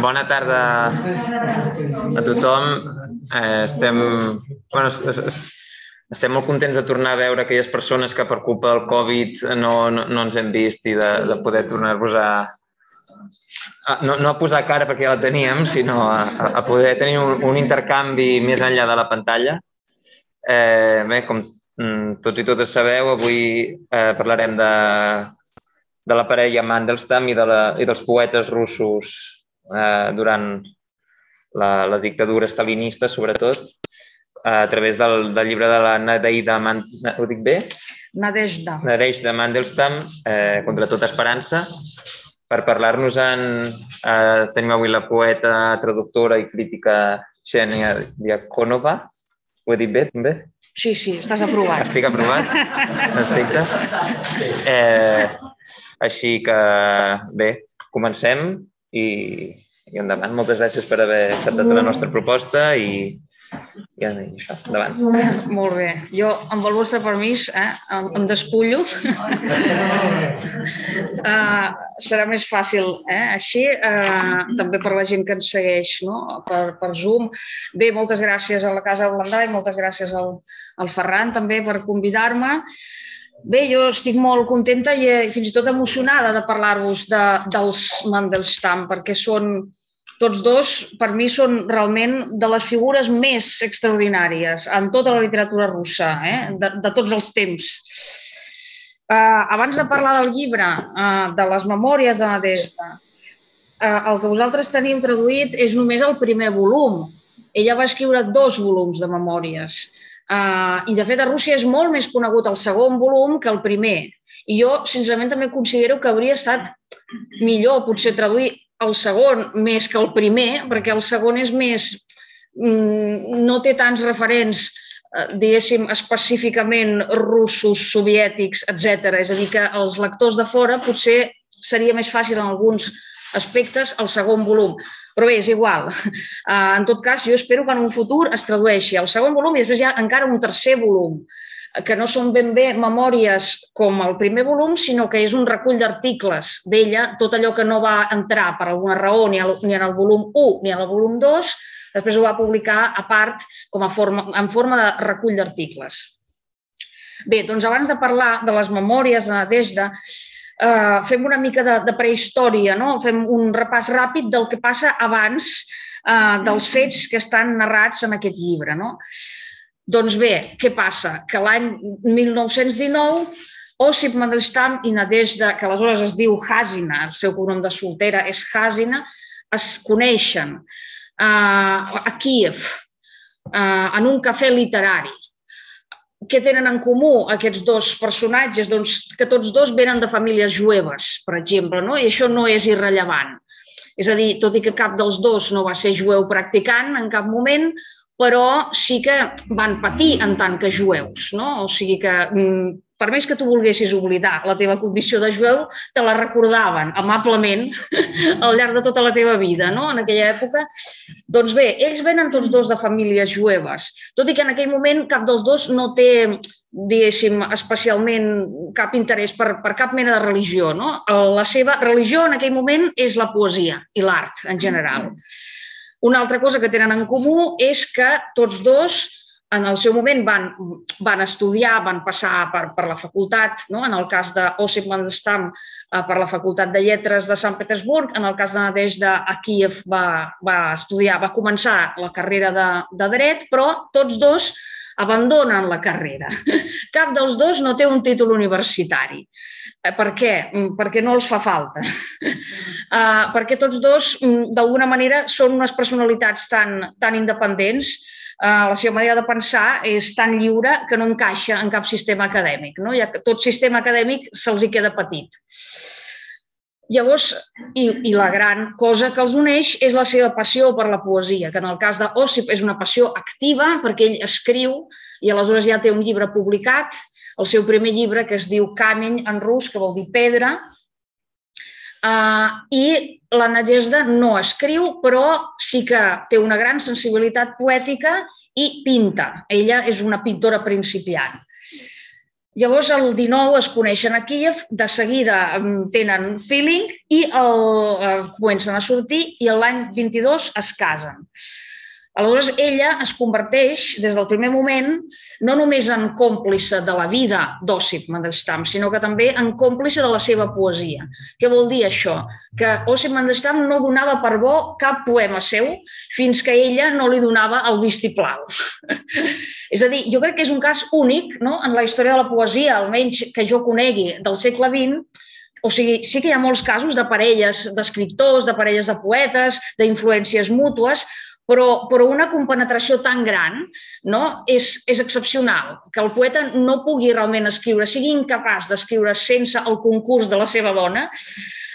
Bona tarda a tothom. Eh, estem, bueno, estem molt contents de tornar a veure aquelles persones que per culpa del Covid no, no, no ens hem vist i de, de poder tornar-vos a, a, no, no a posar cara perquè ja la teníem, sinó a, a poder tenir un, un intercanvi més enllà de la pantalla. Eh, bé, com mm, tots i totes sabeu, avui eh, parlarem de, de la parella Mandelstam i, de la, i dels poetes russos eh, durant la, la dictadura stalinista, sobretot, a través del, del llibre de la Nadeida, Man, ho dic bé? Nadejda. Nadejda Mandelstam, eh, Contra tota esperança. Per parlar-nos-en eh, tenim avui la poeta, traductora i crítica Xenia Diakonova. Ho he dit bé, també? Sí, sí, estàs aprovat. Estic aprovat? Perfecte. Eh, així que, bé, comencem i, i endavant. Moltes gràcies per haver acceptat la nostra proposta i, i això, endavant. Molt bé. Jo, amb el vostre permís, eh, em, em despullo. uh, serà més fàcil, eh? Així, uh, també per la gent que ens segueix no? per, per Zoom. Bé, moltes gràcies a la Casa Blandà i moltes gràcies al, al Ferran també per convidar-me. Bé, jo estic molt contenta i eh, fins i tot emocionada de parlar-vos de, dels Mandelstam, perquè són tots dos, per mi, són realment de les figures més extraordinàries en tota la literatura russa, eh? de, de tots els temps. Uh, abans de parlar del llibre, uh, de les memòries de Nadezhda, uh, el que vosaltres teniu traduït és només el primer volum. Ella va escriure dos volums de memòries. Uh, I, de fet, a Rússia és molt més conegut el segon volum que el primer. I jo, sincerament, també considero que hauria estat millor potser traduir el segon més que el primer, perquè el segon és més... Mm, no té tants referents eh, diguéssim, específicament russos, soviètics, etc. És a dir, que els lectors de fora potser seria més fàcil en alguns aspectes el segon volum. Però bé, és igual. Uh, en tot cas, jo espero que en un futur es tradueixi el segon volum i després hi ha encara un tercer volum, que no són ben bé memòries com el primer volum, sinó que és un recull d'articles d'ella, tot allò que no va entrar per alguna raó ni, al, ni en el volum 1 ni en el volum 2, després ho va publicar a part com a forma, en forma de recull d'articles. Bé, doncs abans de parlar de les memòries de Nadejda, eh, fem una mica de, de prehistòria, no? fem un repàs ràpid del que passa abans eh, dels fets que estan narrats en aquest llibre. No? Doncs bé, què passa? Que l'any 1919 Osip Mandelstam i Nadezhda, que aleshores es diu Hasina, el seu cognom de soltera és Hasina, es coneixen uh, a Kíev, uh, en un cafè literari què tenen en comú aquests dos personatges? Doncs que tots dos venen de famílies jueves, per exemple, no? i això no és irrellevant. És a dir, tot i que cap dels dos no va ser jueu practicant en cap moment, però sí que van patir en tant que jueus. No? O sigui que mm, per més que tu volguessis oblidar la teva condició de jueu, te la recordaven amablement al llarg de tota la teva vida, no? en aquella època. Doncs bé, ells venen tots dos de famílies jueves, tot i que en aquell moment cap dels dos no té diguéssim, especialment cap interès per, per cap mena de religió. No? La seva religió en aquell moment és la poesia i l'art en general. Una altra cosa que tenen en comú és que tots dos en el seu moment van, van estudiar, van passar per, per la facultat, no? en el cas d'Osip Mandelstam eh, per la Facultat de Lletres de Sant Petersburg, en el cas de Nadezhda a Kiev va, va estudiar, va començar la carrera de, de dret, però tots dos abandonen la carrera. Cap dels dos no té un títol universitari. Eh, per què? Mm, perquè no els fa falta. Uh, perquè tots dos, mm, d'alguna manera, són unes personalitats tan, tan independents Eh, la seva manera de pensar és tan lliure que no encaixa en cap sistema acadèmic. No? Ja que tot sistema acadèmic se'ls hi queda petit. Llavors, i, i la gran cosa que els uneix és la seva passió per la poesia, que en el cas d'Ossip és una passió activa perquè ell escriu i aleshores ja té un llibre publicat, el seu primer llibre que es diu Kameny en rus, que vol dir pedra, Uh, I la Nadezhda no escriu, però sí que té una gran sensibilitat poètica i pinta. Ella és una pintora principiant. Llavors, el 19 es coneixen a Kíev, de seguida tenen feeling i el, eh, comencen a sortir i l'any 22 es casen. Aleshores, ella es converteix, des del primer moment, no només en còmplice de la vida d'Ossip Mandelstam, sinó que també en còmplice de la seva poesia. Què vol dir això? Que Ossip Mandelstam no donava per bo cap poema seu fins que ella no li donava el vistiplau. és a dir, jo crec que és un cas únic no? en la història de la poesia, almenys que jo conegui del segle XX, o sigui, sí que hi ha molts casos de parelles d'escriptors, de parelles de poetes, d'influències mútues, però, però una compenetració tan gran no, és, és excepcional, que el poeta no pugui realment escriure, sigui incapaç d'escriure sense el concurs de la seva dona,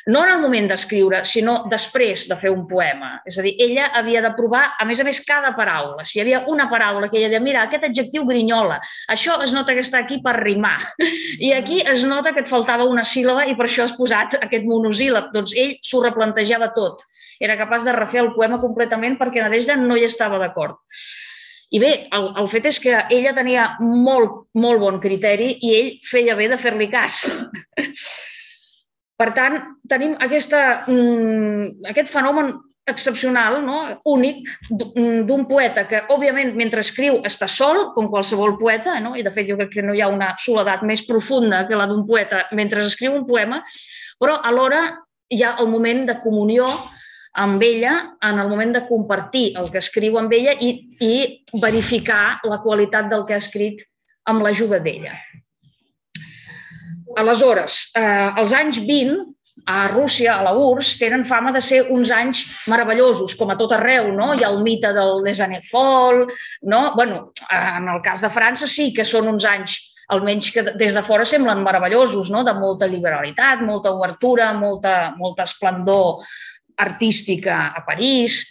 no en el moment d'escriure, sinó després de fer un poema. És a dir, ella havia de provar, a més a més, cada paraula. Si hi havia una paraula que ella deia, mira, aquest adjectiu grinyola, això es nota que està aquí per rimar. I aquí es nota que et faltava una síl·laba i per això has posat aquest monosíl·lab. Doncs ell s'ho replantejava tot era capaç de refer el poema completament perquè Nadejda no hi estava d'acord. I bé, el, el fet és que ella tenia molt, molt bon criteri i ell feia bé de fer-li cas. Per tant, tenim aquesta, mm, aquest fenomen excepcional, no? únic, d'un poeta que, òbviament, mentre escriu està sol, com qualsevol poeta, no? i de fet jo crec que no hi ha una soledat més profunda que la d'un poeta mentre escriu un poema, però alhora hi ha el moment de comunió amb ella en el moment de compartir el que escriu amb ella i, i verificar la qualitat del que ha escrit amb l'ajuda d'ella. Aleshores, eh, els anys 20, a Rússia, a la URSS, tenen fama de ser uns anys meravellosos, com a tot arreu, no? Hi ha el mite del Folles, no? bueno, en el cas de França sí que són uns anys almenys que des de fora semblen meravellosos, no? de molta liberalitat, molta obertura, molta, molta esplendor artística a París.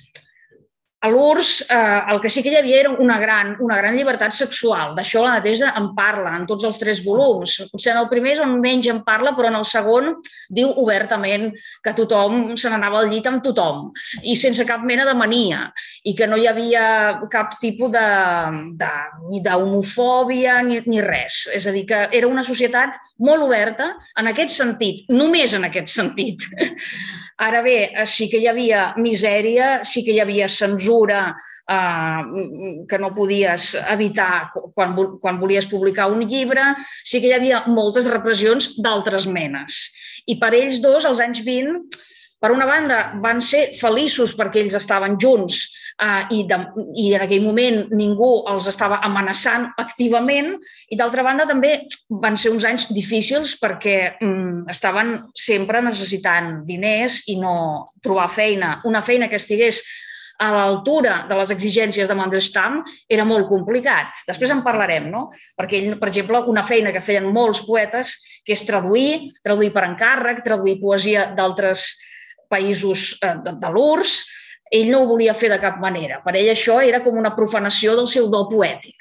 A l'URSS eh, el que sí que hi havia era una gran, una gran llibertat sexual. D'això la Netesa en parla en tots els tres volums. Potser en el primer és on menys en parla, però en el segon diu obertament que tothom se n'anava al llit amb tothom i sense cap mena de mania i que no hi havia cap tipus de, de, ni d'homofòbia ni, ni res. És a dir, que era una societat molt oberta en aquest sentit, només en aquest sentit. Ara bé, eh, sí que hi havia misèria, sí que hi havia censura eh, que no podies evitar quan, quan volies publicar un llibre, sí que hi havia moltes repressions d'altres menes. I per ells dos, als anys 20, per una banda, van ser feliços perquè ells estaven junts eh, i, de, i en aquell moment ningú els estava amenaçant activament i d'altra banda també van ser uns anys difícils perquè mm, estaven sempre necessitant diners i no trobar feina, una feina que estigués a l'altura de les exigències de Mandelstam era molt complicat. Després en parlarem, no? Perquè ell, per exemple, una feina que feien molts poetes, que és traduir, traduir per encàrrec, traduir poesia d'altres països eh, de, de l'URSS, ell no ho volia fer de cap manera. Per ell això era com una profanació del seu do poètic.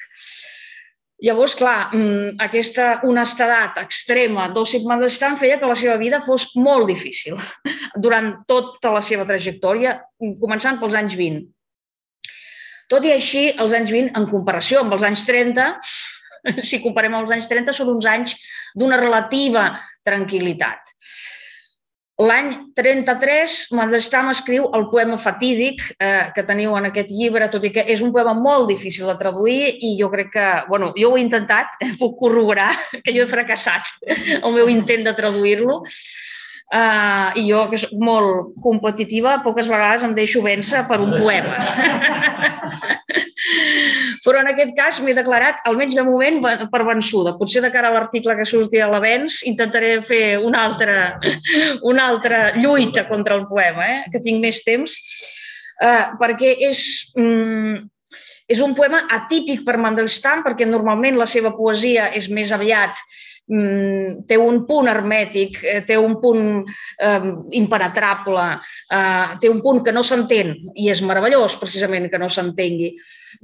Llavors, clar, mm, aquesta honestedat extrema d'Ossip Mandelstam feia que la seva vida fos molt difícil durant tota la seva trajectòria, començant pels anys 20. Tot i així, els anys 20, en comparació amb els anys 30, si comparem amb els anys 30, són uns anys d'una relativa tranquil·litat. L'any 33, Mandelstam escriu el poema fatídic eh, que teniu en aquest llibre, tot i que és un poema molt difícil de traduir i jo crec que, bueno, jo ho he intentat, puc corroborar que jo he fracassat el meu intent de traduir-lo. Uh, I jo, que soc molt competitiva, poques vegades em deixo vèncer per un poema. Però en aquest cas m'he declarat, almenys de moment, per vençuda. Potser de cara a l'article que surti a l'avenç intentaré fer una altra, una altra lluita contra el poema, eh? que tinc més temps, uh, perquè és, mm, és un poema atípic per Mandelstam, perquè normalment la seva poesia és més aviat Mm, té un punt hermètic, eh, té un punt eh, impenetrable, eh, té un punt que no s'entén, i és meravellós precisament que no s'entengui.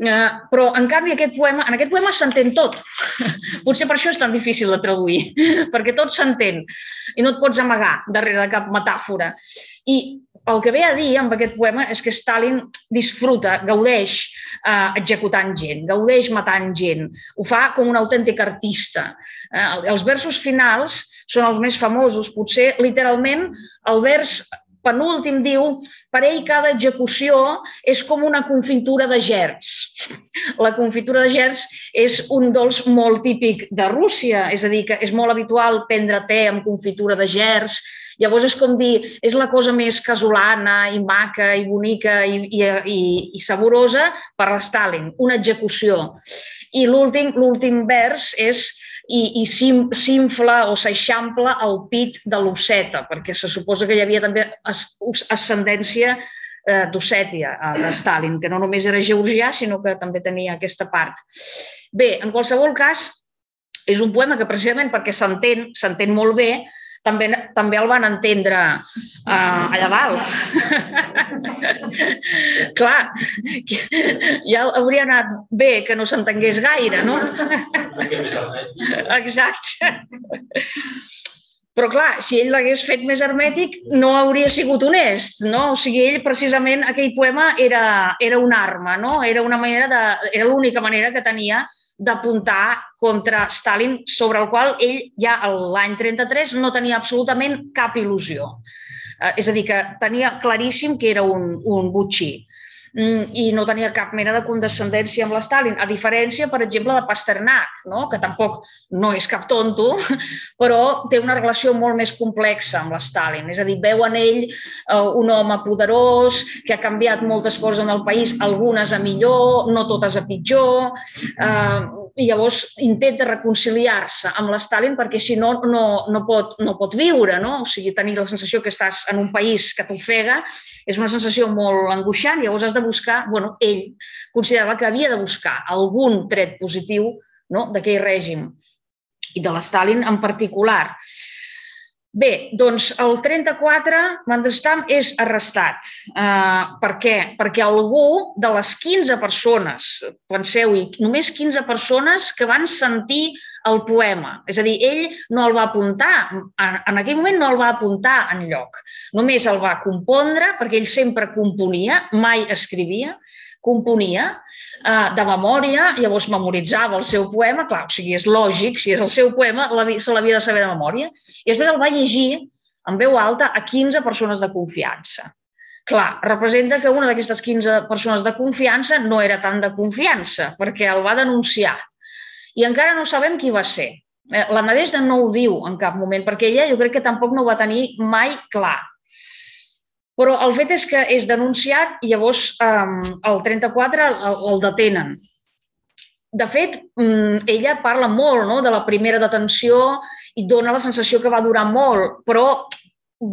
Eh, però, en canvi, aquest poema, en aquest poema s'entén tot. Potser per això és tan difícil de traduir, perquè tot s'entén i no et pots amagar darrere de cap metàfora. I el que ve a dir amb aquest poema és que Stalin disfruta, gaudeix eh, executant gent, gaudeix matant gent, ho fa com un autèntic artista. Eh, els versos finals són els més famosos, potser literalment el vers penúltim diu, per ell cada execució és com una confitura de gerds. La confitura de gerds és un dolç molt típic de Rússia, és a dir, que és molt habitual prendre te amb confitura de gerds. Llavors és com dir, és la cosa més casolana i maca i bonica i, i, i, i saborosa per a Stalin, una execució. I l'últim vers és i, i s'infla o s'eixampla el pit de l'Osseta, perquè se suposa que hi havia també ascendència eh, d'Ossètia, de Stalin, que no només era georgià, sinó que també tenia aquesta part. Bé, en qualsevol cas, és un poema que precisament perquè s'entén, s'entén molt bé, també, també el van entendre uh, allà dalt. Clar, ja hauria anat bé que no s'entengués gaire, no? Exacte. Però clar, si ell l'hagués fet més hermètic, no hauria sigut honest, no? O sigui, ell precisament, aquell poema era, era una arma, no? Era una manera de, era l'única manera que tenia d'apuntar contra Stalin, sobre el qual ell ja l'any 33 no tenia absolutament cap il·lusió. Eh, és a dir, que tenia claríssim que era un, un butxí. I no tenia cap mena de condescendència amb l'Stalin, a diferència, per exemple, de Pasternak, no? que tampoc no és cap tonto, però té una relació molt més complexa amb l'Stalin. És a dir, veu en ell uh, un home poderós, que ha canviat moltes coses en el país, algunes a millor, no totes a pitjor, uh, i llavors intenta reconciliar-se amb l'Stalin perquè si no, no, no, pot, no pot viure, no? O sigui, tenir la sensació que estàs en un país que t'ofega és una sensació molt angoixant, llavors has de buscar, bueno, ell considerava que havia de buscar algun tret positiu no? d'aquell règim i de l'Stalin en particular. Bé, doncs el 34 Mandelstam és arrestat. Uh, per què? Perquè algú de les 15 persones, penseu-hi, només 15 persones que van sentir el poema. És a dir, ell no el va apuntar, en aquell moment no el va apuntar en lloc. Només el va compondre, perquè ell sempre componia, mai escrivia, componia eh, de memòria, llavors memoritzava el seu poema, clar, o sigui, és lògic, si és el seu poema, se l'havia de saber de memòria, i després el va llegir en veu alta a 15 persones de confiança. Clar, representa que una d'aquestes 15 persones de confiança no era tant de confiança, perquè el va denunciar. I encara no sabem qui va ser. Eh, la Nadежda no ho diu en cap moment, perquè ella jo crec que tampoc no ho va tenir mai clar. Però el fet és que és denunciat i llavors um, el 34 el, el detenen. De fet, um, ella parla molt no, de la primera detenció i dona la sensació que va durar molt, però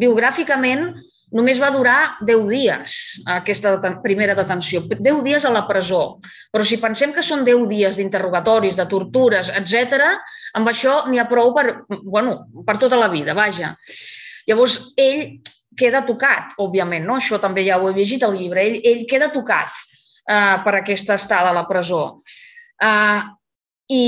biogràficament només va durar 10 dies aquesta primera detenció, 10 dies a la presó. Però si pensem que són 10 dies d'interrogatoris, de tortures, etc, amb això n'hi ha prou per, bueno, per tota la vida, vaja. Llavors, ell queda tocat, òbviament, no? això també ja ho he llegit al llibre, ell, ell queda tocat uh, per aquesta estada a la presó. Uh, I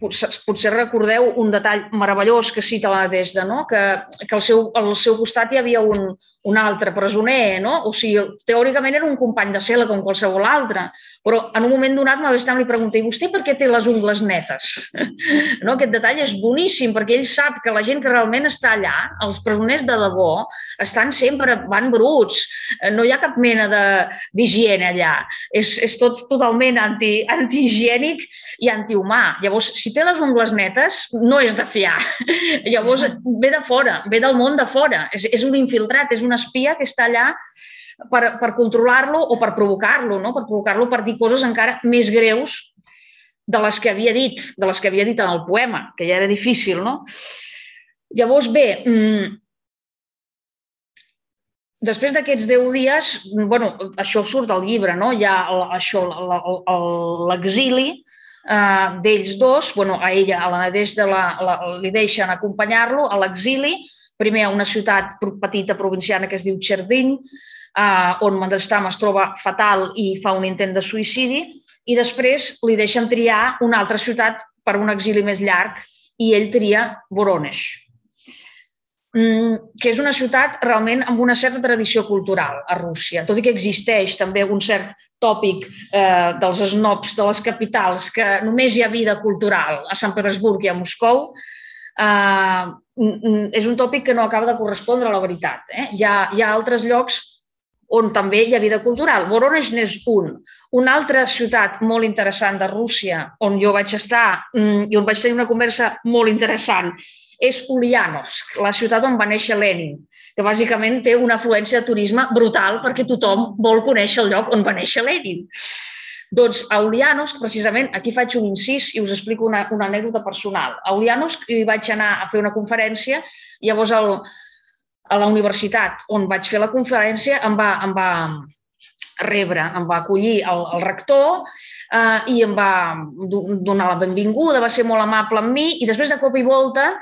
potser recordeu un detall meravellós que cita la Desda, no? que, que al, seu, al seu costat hi havia un, un altre presoner, no? O sigui, teòricament era un company de cel·la com qualsevol altre, però en un moment donat m'Avestam li pregunta i vostè per què té les ungles netes? no? Aquest detall és boníssim perquè ell sap que la gent que realment està allà, els presoners de debò, estan sempre, van bruts, no hi ha cap mena d'higiene allà, és, és tot totalment anti, antihigiènic i antihumà. Llavors, si té les ungles netes, no és de fiar. Llavors, ve de fora, ve del món de fora, és, és un infiltrat, és un un espia que està allà per, per controlar-lo o per provocar-lo, no? per provocar-lo per dir coses encara més greus de les que havia dit, de les que havia dit en el poema, que ja era difícil, no? Llavors, bé, mmm, després d'aquests 10 dies, bueno, això surt al llibre, no? Hi ha això, l'exili eh, d'ells dos, bueno, a ella, a la Nadежda, la, la, li deixen acompanyar-lo a l'exili, primer una ciutat petita provinciana que es diu Cherdin, eh, on Mandelstam es troba fatal i fa un intent de suïcidi, i després li deixen triar una altra ciutat per un exili més llarg i ell tria Voronezh. mm, que és una ciutat realment amb una certa tradició cultural a Rússia, tot i que existeix també un cert tòpic eh, dels snobs de les capitals que només hi ha vida cultural a Sant Petersburg i a Moscou, eh, és un tòpic que no acaba de correspondre a la veritat. Eh? Hi, ha, hi ha altres llocs on també hi ha vida cultural. Voronezh n'és un. Una altra ciutat molt interessant de Rússia, on jo vaig estar mm, i on vaig tenir una conversa molt interessant, és Ulyanovsk, la ciutat on va néixer Lenin, que bàsicament té una afluència de turisme brutal perquè tothom vol conèixer el lloc on va néixer Lenin. Doncs a Ulyanovsk, precisament, aquí faig un incís i us explico una, una anècdota personal. A Ulyanovsk hi vaig anar a fer una conferència, llavors el, a la universitat on vaig fer la conferència em va, em va rebre, em va acollir el, el rector eh, i em va donar la benvinguda, va ser molt amable amb mi i després de cop i volta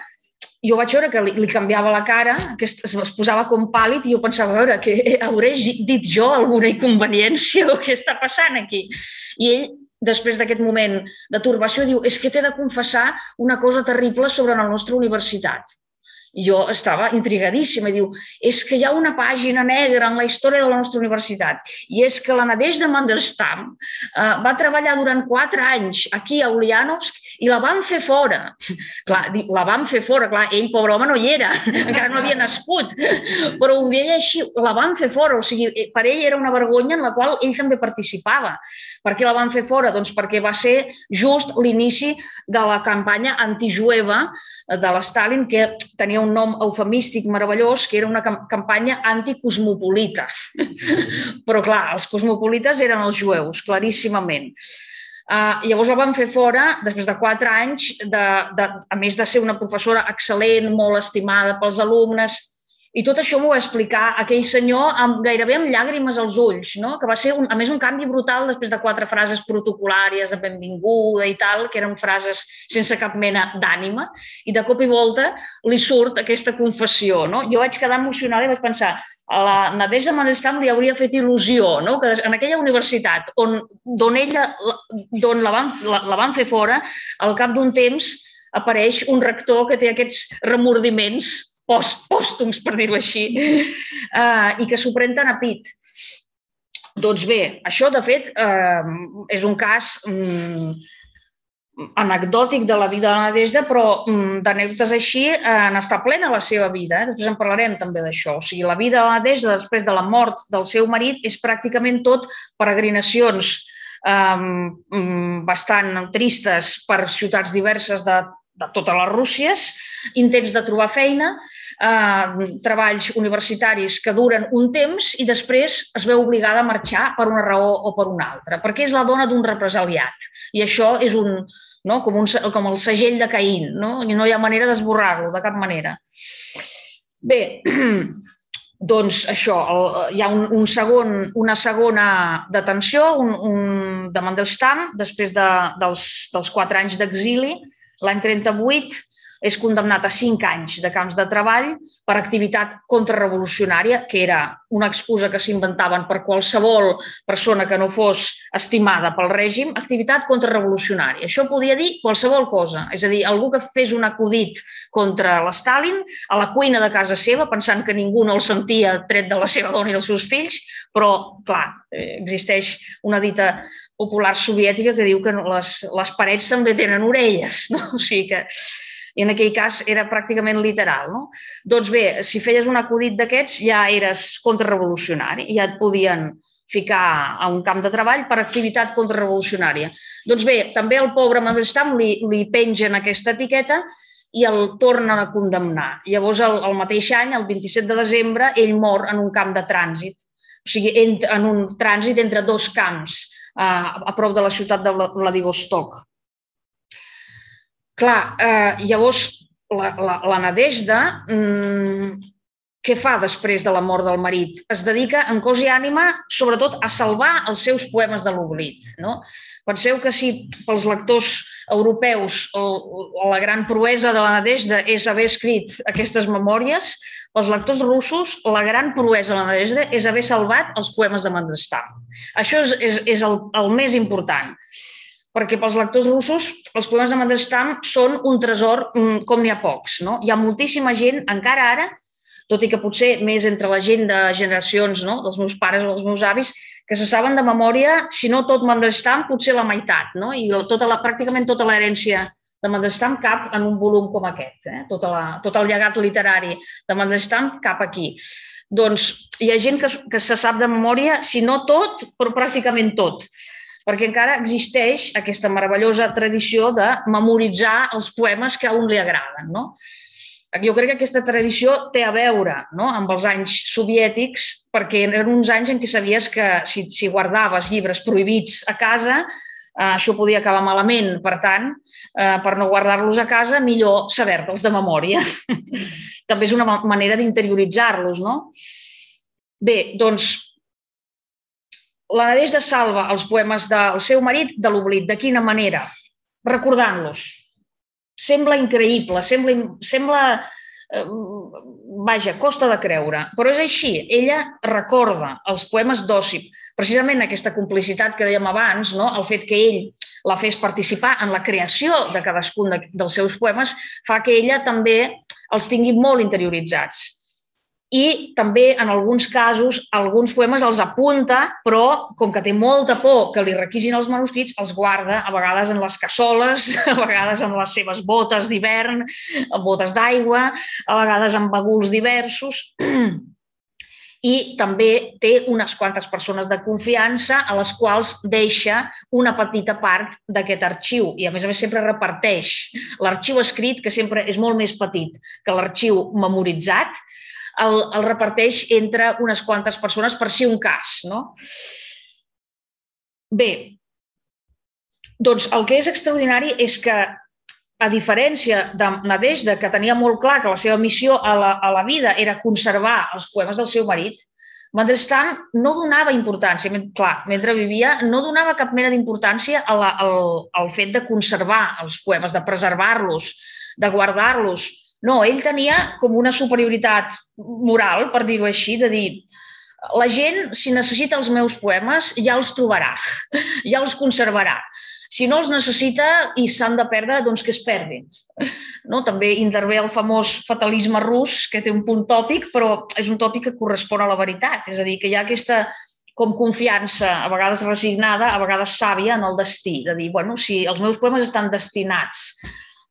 jo vaig veure que li, li canviava la cara, que es, es posava com pàl·lid i jo pensava, a veure, que hauré dit jo alguna inconveniència o què està passant aquí? I ell després d'aquest moment de turbació, diu, és que t'he de confessar una cosa terrible sobre la nostra universitat. I jo estava intrigadíssima. Diu, és que hi ha una pàgina negra en la història de la nostra universitat i és que la Nadezhda Mandelstam eh, va treballar durant quatre anys aquí a Ulyanovsk i la van fer fora. Clar, la van fer fora, clar, ell, pobre home, no hi era, encara no havia nascut, però ho deia així, la van fer fora, o sigui, eh, per ell era una vergonya en la qual ell també participava. Per què la van fer fora? Doncs perquè va ser just l'inici de la campanya antijueva de l'Stalin, que tenia un nom eufemístic meravellós, que era una campanya anticosmopolita. Però, clar, els cosmopolites eren els jueus, claríssimament. Uh, llavors la van fer fora, després de quatre anys, de, de, a més de ser una professora excel·lent, molt estimada pels alumnes, i tot això m'ho va explicar aquell senyor amb, gairebé amb llàgrimes als ulls, no? que va ser, un, a més, un canvi brutal després de quatre frases protocolàries de benvinguda i tal, que eren frases sense cap mena d'ànima, i de cop i volta li surt aquesta confessió. No? Jo vaig quedar emocionada i vaig pensar, a la Nadezhda Mandelstam li hauria fet il·lusió no? que en aquella universitat on, on ella on la, van, la, la van fer fora, al cap d'un temps apareix un rector que té aquests remordiments post, pòstums, per dir-ho així, uh, i que s'ho prenen a pit. Doncs bé, això, de fet, uh, és un cas um, anecdòtic de la vida de la Nadezhda, però um, d'anècdotes així n'està plena la seva vida. Eh? Després en parlarem també d'això. O sigui, la vida de la Nadezhda, després de la mort del seu marit, és pràcticament tot peregrinacions um, bastant tristes per ciutats diverses de de totes les Rússies, intents de trobar feina, eh, treballs universitaris que duren un temps i després es veu obligada a marxar per una raó o per una altra, perquè és la dona d'un represaliat. I això és un, no? com, un, com el segell de Caín, no? i no hi ha manera d'esborrar-lo de cap manera. Bé, doncs això, el, hi ha un, un segon, una segona detenció un, un, de Mandelstam després de, dels, dels quatre anys d'exili, L'any 38 és condemnat a cinc anys de camps de treball per activitat contrarrevolucionària, que era una excusa que s'inventaven per qualsevol persona que no fos estimada pel règim, activitat contrarrevolucionària. Això podia dir qualsevol cosa, és a dir, algú que fes un acudit contra l'Stalin a la cuina de casa seva, pensant que ningú no el sentia tret de la seva dona i dels seus fills, però, clar, eh, existeix una dita popular soviètica que diu que les, les parets també tenen orelles, no? O sigui que i en aquell cas era pràcticament literal. No? Doncs bé, si feies un acudit d'aquests ja eres contrarrevolucionari, ja et podien ficar a un camp de treball per activitat contrarrevolucionària. Doncs bé, també el pobre Mandelstam li, li pengen aquesta etiqueta i el tornen a condemnar. Llavors, el, el mateix any, el 27 de desembre, ell mor en un camp de trànsit, o sigui, en, en un trànsit entre dos camps, a, prop de la ciutat de Vladivostok. Clar, eh, llavors la, la, la Nadezhda, mmm, què fa després de la mort del marit? Es dedica en cos i ànima, sobretot, a salvar els seus poemes de l'oblit. No? Penseu que si pels lectors europeus la gran proesa de la Nadezhda és haver escrit aquestes memòries, pels lectors russos la gran proesa de la Nadezhda és haver salvat els poemes de Mandelstam. Això és, és, és el, el més important. perquè pels lectors russos els poemes de Mandelstam són un tresor mm, com n'hi ha pocs. No? Hi ha moltíssima gent, encara ara, tot i que potser més entre la gent de generacions no? dels meus pares o dels meus avis, que se saben de memòria, si no tot Mandelstam, potser la meitat. No? I tota la, pràcticament tota l'herència de Mandelstam cap en un volum com aquest. Eh? Tot, la, tot el llegat literari de Mandelstam cap aquí. Doncs hi ha gent que, que se sap de memòria, si no tot, però pràcticament tot perquè encara existeix aquesta meravellosa tradició de memoritzar els poemes que a un li agraden. No? Jo crec que aquesta tradició té a veure no? amb els anys soviètics, perquè eren uns anys en què sabies que si, si guardaves llibres prohibits a casa, eh, això podia acabar malament. Per tant, eh, per no guardar-los a casa, millor saber-te'ls de memòria. També és una manera d'interioritzar-los, no? Bé, doncs, la Nadежda salva els poemes del seu marit de l'oblit. De quina manera? Recordant-los. Sembla increïble, sembla, sembla eh, vaja, costa de creure, però és així. Ella recorda els poemes d'Òssip, precisament aquesta complicitat que dèiem abans, no? el fet que ell la fes participar en la creació de cadascun de, dels seus poemes, fa que ella també els tingui molt interioritzats i també, en alguns casos, alguns poemes els apunta, però com que té molta por que li requisin els manuscrits, els guarda a vegades en les cassoles, a vegades en les seves botes d'hivern, botes d'aigua, a vegades en baguls diversos. I també té unes quantes persones de confiança a les quals deixa una petita part d'aquest arxiu i, a més a més, sempre reparteix l'arxiu escrit, que sempre és molt més petit que l'arxiu memoritzat, el, el reparteix entre unes quantes persones per si un cas. No? Bé, doncs el que és extraordinari és que, a diferència de Nadejda, que tenia molt clar que la seva missió a la, a la vida era conservar els poemes del seu marit, Mandelstam no donava importància, clar, mentre vivia, no donava cap mena d'importància al, al, al fet de conservar els poemes, de preservar-los, de guardar-los. No, ell tenia com una superioritat moral, per dir-ho així, de dir la gent, si necessita els meus poemes, ja els trobarà, ja els conservarà. Si no els necessita i s'han de perdre, doncs que es perdin. No? També intervé el famós fatalisme rus, que té un punt tòpic, però és un tòpic que correspon a la veritat. És a dir, que hi ha aquesta com confiança, a vegades resignada, a vegades sàvia en el destí, de dir, bueno, si els meus poemes estan destinats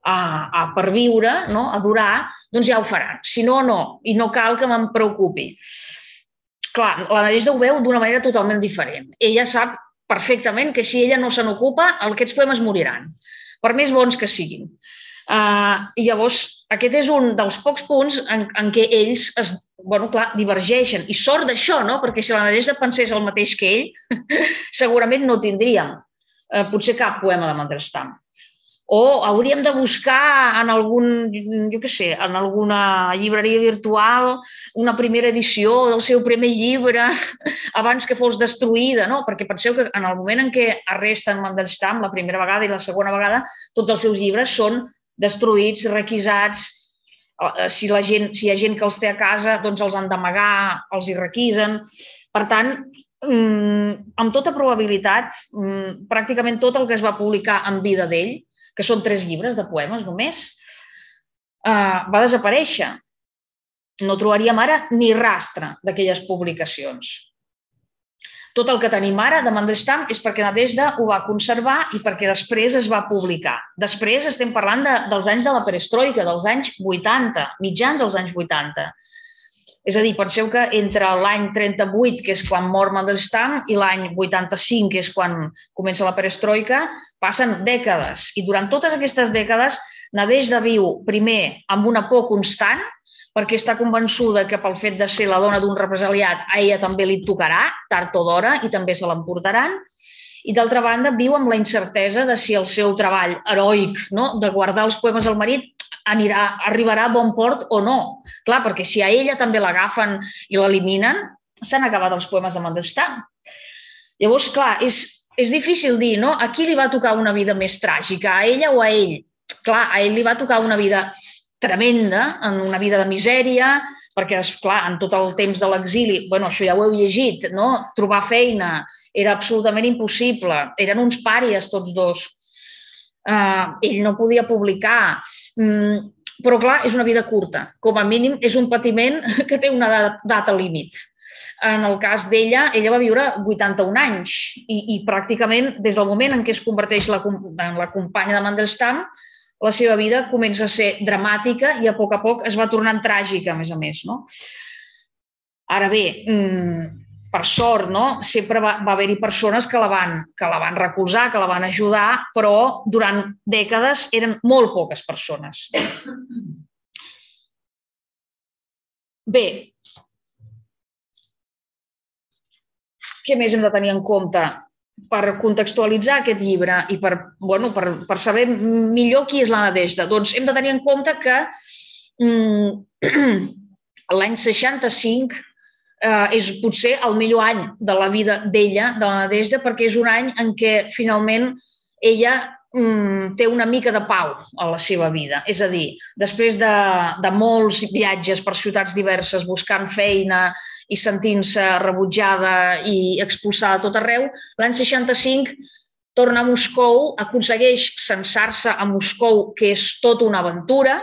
a, a per viure, no? a durar, doncs ja ho faran. Si no, no. I no cal que me'n preocupi. Clar, la Nadia ho veu d'una manera totalment diferent. Ella sap perfectament que si ella no se n'ocupa, aquests poemes moriran, per més bons que siguin. Uh, I llavors, aquest és un dels pocs punts en, en què ells es, bueno, clar, divergeixen. I sort d'això, no? Perquè si la Nadia pensés el mateix que ell, segurament no tindríem eh, potser cap poema de Mandelstam o hauríem de buscar en algun, jo què sé, en alguna llibreria virtual una primera edició del seu primer llibre abans que fos destruïda, no? Perquè penseu que en el moment en què arresten Mandelstam la primera vegada i la segona vegada, tots els seus llibres són destruïts, requisats, eh, si, la gent, si hi ha gent que els té a casa, doncs els han d'amagar, els hi requisen. Per tant, mm, amb tota probabilitat, mm, pràcticament tot el que es va publicar en vida d'ell que són tres llibres de poemes només, uh, va desaparèixer. No trobaríem ara ni rastre d'aquelles publicacions. Tot el que tenim ara de Mandelstam és perquè Nadezhda ho va conservar i perquè després es va publicar. Després estem parlant de, dels anys de la perestroika, dels anys 80, mitjans dels anys 80. És a dir, penseu que entre l'any 38, que és quan mor Mandelstam, i l'any 85, que és quan comença la perestroika, passen dècades. I durant totes aquestes dècades, Nadezhda viu, primer, amb una por constant, perquè està convençuda que pel fet de ser la dona d'un represaliat a ella també li tocarà, tard o d'hora, i també se l'emportaran. I d'altra banda, viu amb la incertesa de si el seu treball heroic no? de guardar els poemes al marit anirà, arribarà a bon port o no. Clar, perquè si a ella també l'agafen i l'eliminen, s'han acabat els poemes de Mandelstam. Llavors, clar, és, és difícil dir, no? A qui li va tocar una vida més tràgica, a ella o a ell? Clar, a ell li va tocar una vida tremenda, en una vida de misèria, perquè, clar, en tot el temps de l'exili, bueno, això ja ho heu llegit, no? trobar feina era absolutament impossible, eren uns pàries tots dos. Uh, ell no podia publicar. Mm, però, clar, és una vida curta. Com a mínim, és un patiment que té una data límit. En el cas d'ella, ella va viure 81 anys i, i pràcticament des del moment en què es converteix la, en la companya de Mandelstam, la seva vida comença a ser dramàtica i a poc a poc es va tornant tràgica, a més a més. No? Ara bé, mm, per sort, no? sempre va, va haver-hi persones que la, van, que la van recolzar, que la van ajudar, però durant dècades eren molt poques persones. Bé, què més hem de tenir en compte per contextualitzar aquest llibre i per, bueno, per, per saber millor qui és la Nadежda? Doncs hem de tenir en compte que mm, l'any 65 eh, és potser el millor any de la vida d'ella, de la Nadежda, perquè és un any en què finalment ella mm, té una mica de pau a la seva vida. És a dir, després de, de molts viatges per ciutats diverses buscant feina i sentint-se rebutjada i expulsada a tot arreu, l'any 65 torna a Moscou, aconsegueix censar-se a Moscou, que és tota una aventura,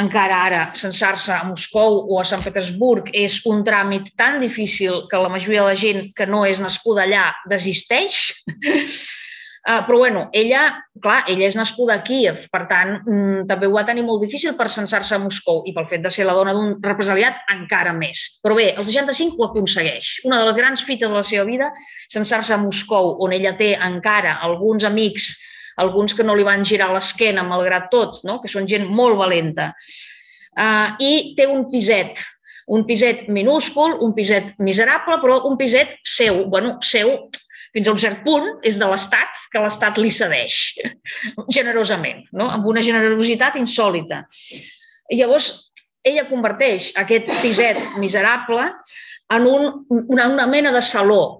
encara ara censar-se a Moscou o a Sant Petersburg és un tràmit tan difícil que la majoria de la gent que no és nascuda allà desisteix. Uh, però bueno, ella, clar, ella és nascuda a Kíev, per tant, mm, també ho va tenir molt difícil per censar-se a Moscou i pel fet de ser la dona d'un represaliat encara més. Però bé, el 65 ho aconsegueix. Una de les grans fites de la seva vida, censar-se a Moscou, on ella té encara alguns amics, alguns que no li van girar l'esquena malgrat tot, no? que són gent molt valenta. Uh, I té un piset, un piset minúscul, un piset miserable, però un piset seu, bueno, seu fins a un cert punt, és de l'Estat, que l'Estat li cedeix generosament, no? amb una generositat insòlita. I llavors, ella converteix aquest piset miserable en un, una, una mena de saló.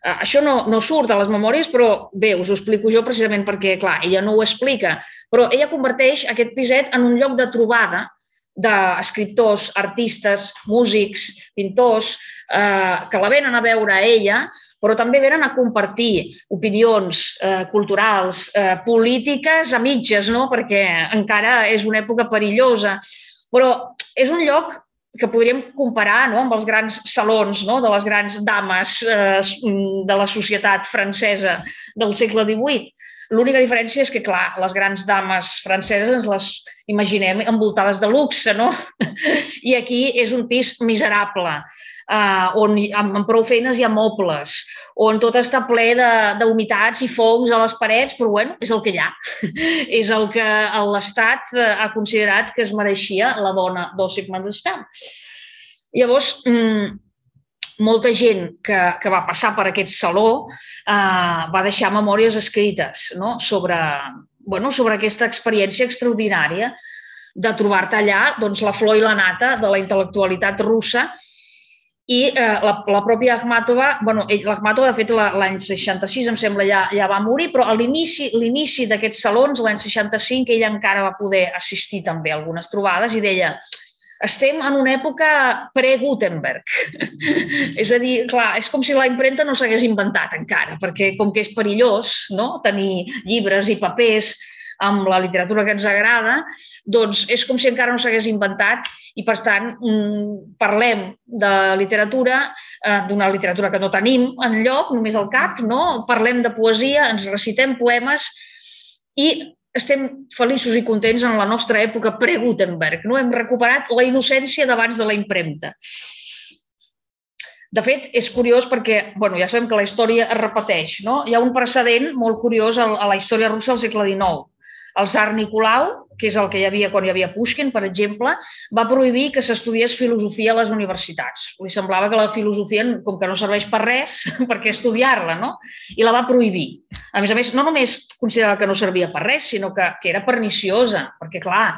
Uh, això no, no surt a les memòries, però bé, us ho explico jo precisament perquè, clar, ella no ho explica, però ella converteix aquest piset en un lloc de trobada d'escriptors, artistes, músics, pintors, eh, que la venen a veure a ella però també venen a compartir opinions eh, culturals, eh, polítiques a mitges, no? perquè encara és una època perillosa. Però és un lloc que podríem comparar no, amb els grans salons no, de les grans dames eh, de la societat francesa del segle XVIII. L'única diferència és que, clar, les grans dames franceses ens les imaginem envoltades de luxe, no? I aquí és un pis miserable, eh, on amb, amb prou feines hi ha mobles, on tot està ple d'humitats i fongs a les parets, però bueno, és el que hi ha. és el que l'Estat eh, ha considerat que es mereixia la dona d'Ossip Mandelstam. Llavors, mm, molta gent que, que va passar per aquest saló eh, va deixar memòries escrites no? sobre, bueno, sobre aquesta experiència extraordinària de trobar-te allà doncs, la flor i la nata de la intel·lectualitat russa i eh, la, la pròpia Akhmatova, bueno, l'Akhmatova, de fet, l'any 66, em sembla, ja, ja va morir, però a l'inici d'aquests salons, l'any 65, ella encara va poder assistir també a algunes trobades i deia estem en una època pre-Gutenberg. és a dir, clar, és com si la impremta no s'hagués inventat encara, perquè com que és perillós no? tenir llibres i papers amb la literatura que ens agrada, doncs és com si encara no s'hagués inventat i, per tant, mm, parlem de literatura, eh, d'una literatura que no tenim en lloc, només al cap, no? parlem de poesia, ens recitem poemes i estem feliços i contents en la nostra època pre-Gutenberg. No? Hem recuperat la innocència d'abans de la impremta. De fet, és curiós perquè bueno, ja sabem que la història es repeteix. No? Hi ha un precedent molt curiós a la història russa del segle XIX. El tsar Nicolau, que és el que hi havia quan hi havia Pushkin, per exemple, va prohibir que s'estudiés filosofia a les universitats. Li semblava que la filosofia, com que no serveix per res, per què estudiar-la, no? I la va prohibir. A més a més, no només considerava que no servia per res, sinó que, que era perniciosa, perquè, clar,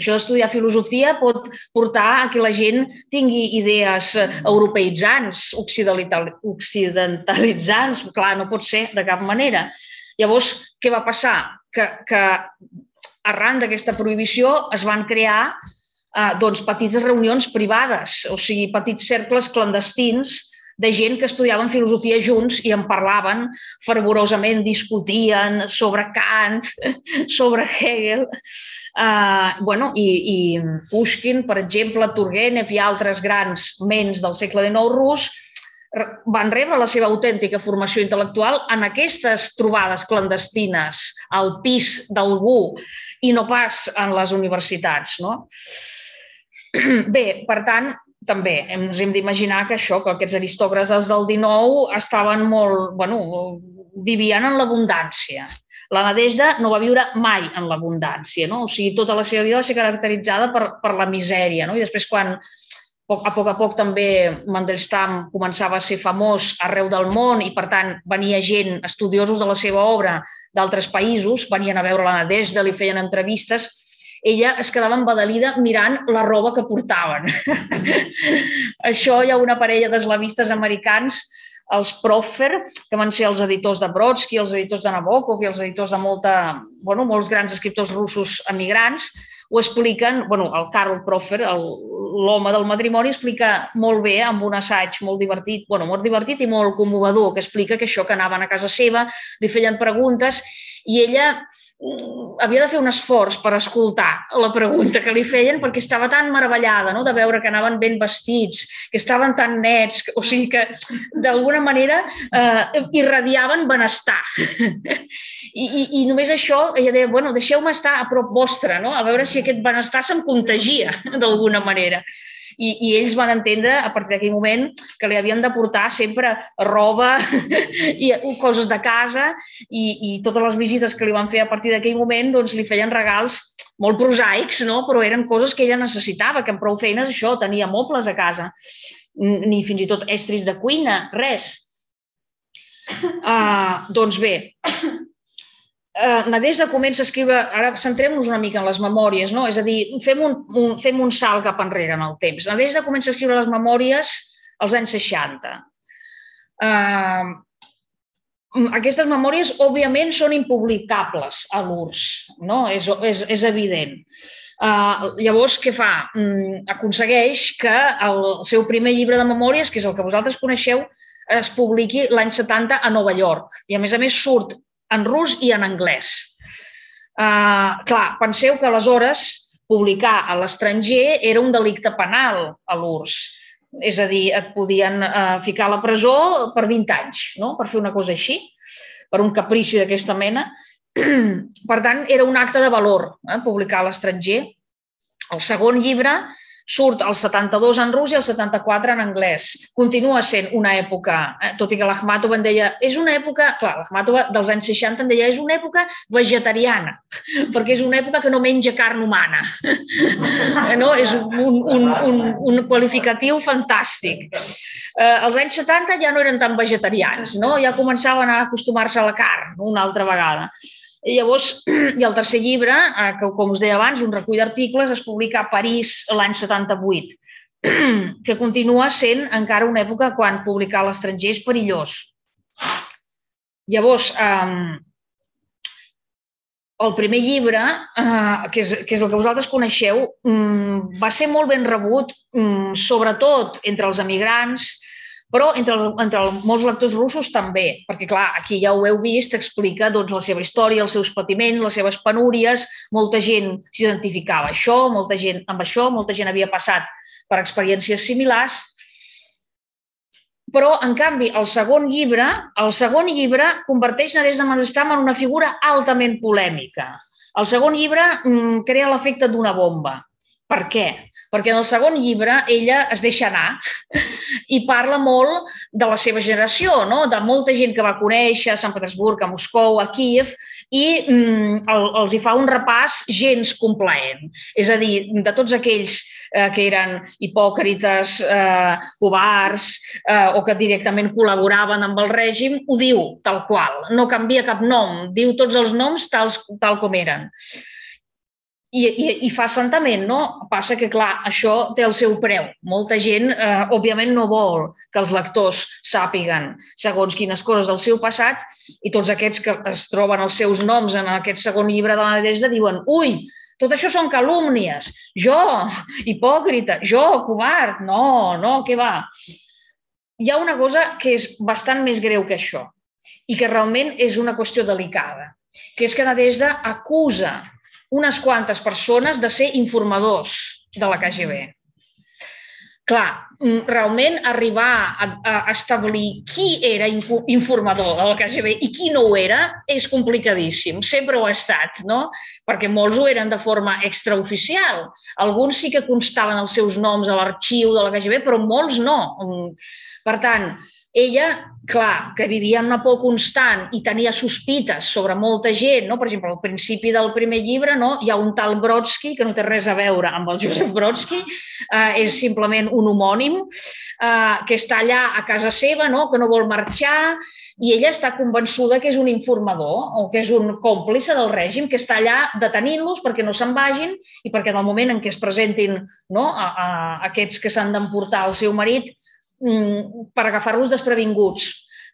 això d'estudiar filosofia pot portar a que la gent tingui idees europeïtzants, occidentalitzants. Clar, no pot ser de cap manera. Llavors, què va passar? Que, que arran d'aquesta prohibició es van crear eh, doncs, petites reunions privades, o sigui, petits cercles clandestins de gent que estudiaven filosofia junts i en parlaven fervorosament, discutien sobre Kant, sobre Hegel, Uh, bueno, i, i Pushkin, per exemple, Turgenev i altres grans ments del segle XIX rus van rebre la seva autèntica formació intel·lectual en aquestes trobades clandestines al pis d'algú i no pas en les universitats. No? Bé, per tant, també ens hem d'imaginar que això, que aquests aristòcrates del XIX estaven molt, bueno, vivien en l'abundància. La Nadejda no va viure mai en l'abundància, no? O sigui, tota la seva vida va ser caracteritzada per, per la misèria, no? I després, quan a poc a poc també Mandelstam començava a ser famós arreu del món i, per tant, venia gent, estudiosos de la seva obra d'altres països, venien a veure la Nadejda, li feien entrevistes, ella es quedava embadalida mirant la roba que portaven. Això hi ha una parella d'eslavistes americans, els Proffer, que van ser els editors de Brodsky, els editors de Nabokov i els editors de molta, bueno, molts grans escriptors russos emigrants, ho expliquen, bueno, el Karl Proffer, l'home del matrimoni, explica molt bé amb un assaig molt divertit, bueno, molt divertit i molt commovedor, que explica que això que anaven a casa seva, li feien preguntes i ella havia de fer un esforç per escoltar la pregunta que li feien perquè estava tan meravellada no? de veure que anaven ben vestits, que estaven tan nets, o sigui que d'alguna manera eh, irradiaven benestar. I, i, I només això, ella deia, bueno, deixeu-me estar a prop vostre, no? a veure si aquest benestar se'm contagia d'alguna manera i, i ells van entendre a partir d'aquell moment que li havien de portar sempre roba i coses de casa i, i totes les visites que li van fer a partir d'aquell moment doncs, li feien regals molt prosaics, no? però eren coses que ella necessitava, que amb prou feines això, tenia mobles a casa, ni fins i tot estris de cuina, res. Uh, doncs bé, eh, Nadesda comença a escriure, ara centrem-nos una mica en les memòries, no? és a dir, fem un, un, fem un salt cap enrere en el temps. Nadesda comença a escriure les memòries als anys 60. Eh, aquestes memòries, òbviament, són impublicables a l'URSS, no? és, és, és evident. Uh, llavors, què fa? Mm, aconsegueix que el seu primer llibre de memòries, que és el que vosaltres coneixeu, es publiqui l'any 70 a Nova York. I, a més a més, surt en rus i en anglès. Uh, clar, penseu que aleshores publicar a l'estranger era un delicte penal a l'URSS. És a dir, et podien uh, ficar a la presó per 20 anys, no? per fer una cosa així, per un caprici d'aquesta mena. per tant, era un acte de valor eh, publicar a l'estranger. El segon llibre surt el 72 en rus i el 74 en anglès. Continua sent una època, eh, tot i que l'Akhmatova en deia, és una època, clar, l'Akhmatova dels anys 60 en deia, és una època vegetariana, perquè és una època que no menja carn humana. no? És un, un, un, un qualificatiu fantàstic. Eh, els anys 70 ja no eren tan vegetarians, no? ja començaven a acostumar-se a la carn una altra vegada. I llavors, i el tercer llibre, eh, que com us deia abans, un recull d'articles, es publica a París l'any 78, que continua sent encara una època quan publicar a l'estranger és perillós. Llavors, eh, el primer llibre, eh, que, és, que és el que vosaltres coneixeu, mm, va ser molt ben rebut, mm, sobretot entre els emigrants, però entre, els, entre els, molts lectors russos també, perquè clar, aquí ja ho heu vist, explica doncs, la seva història, els seus patiments, les seves penúries, molta gent s'identificava això, molta gent amb això, molta gent havia passat per experiències similars, però, en canvi, el segon llibre, el segon llibre converteix Nadezhda Mandelstam en una figura altament polèmica. El segon llibre mm, crea l'efecte d'una bomba. Per què? Perquè en el segon llibre ella es deixa anar i parla molt de la seva generació, no? de molta gent que va conèixer a Sant Petersburg, a Moscou, a Kíev, i mm, el, els hi fa un repàs gens complaent. És a dir, de tots aquells eh, que eren hipòcrites, eh, covards eh, o que directament col·laboraven amb el règim, ho diu tal qual, no canvia cap nom, diu tots els noms tals, tal com eren i, i, i fa sentament, no? Passa que, clar, això té el seu preu. Molta gent, eh, òbviament, no vol que els lectors sàpiguen segons quines coses del seu passat i tots aquests que es troben els seus noms en aquest segon llibre de la Nadejda diuen ui, Tot això són calúmnies. Jo, hipòcrita, jo, covard, no, no, què va? Hi ha una cosa que és bastant més greu que això i que realment és una qüestió delicada, que és que Nadezhda acusa unes quantes persones de ser informadors de la KGB clar, mm, realment arribar a, establir qui era informador del KGB i qui no ho era és complicadíssim. Sempre ho ha estat, no? Perquè molts ho eren de forma extraoficial. Alguns sí que constaven els seus noms a l'arxiu de la KGB, però molts no. Mm, per tant, ella, clar, que vivia en una por constant i tenia sospites sobre molta gent, no? per exemple, al principi del primer llibre no? hi ha un tal Brodsky, que no té res a veure amb el Josep Brodsky, eh, és simplement un homònim, eh, que està allà a casa seva, no? que no vol marxar, i ella està convençuda que és un informador o que és un còmplice del règim que està allà detenint-los perquè no se'n vagin i perquè en el moment en què es presentin no, a, a aquests que s'han d'emportar al seu marit per agafar-los desprevinguts.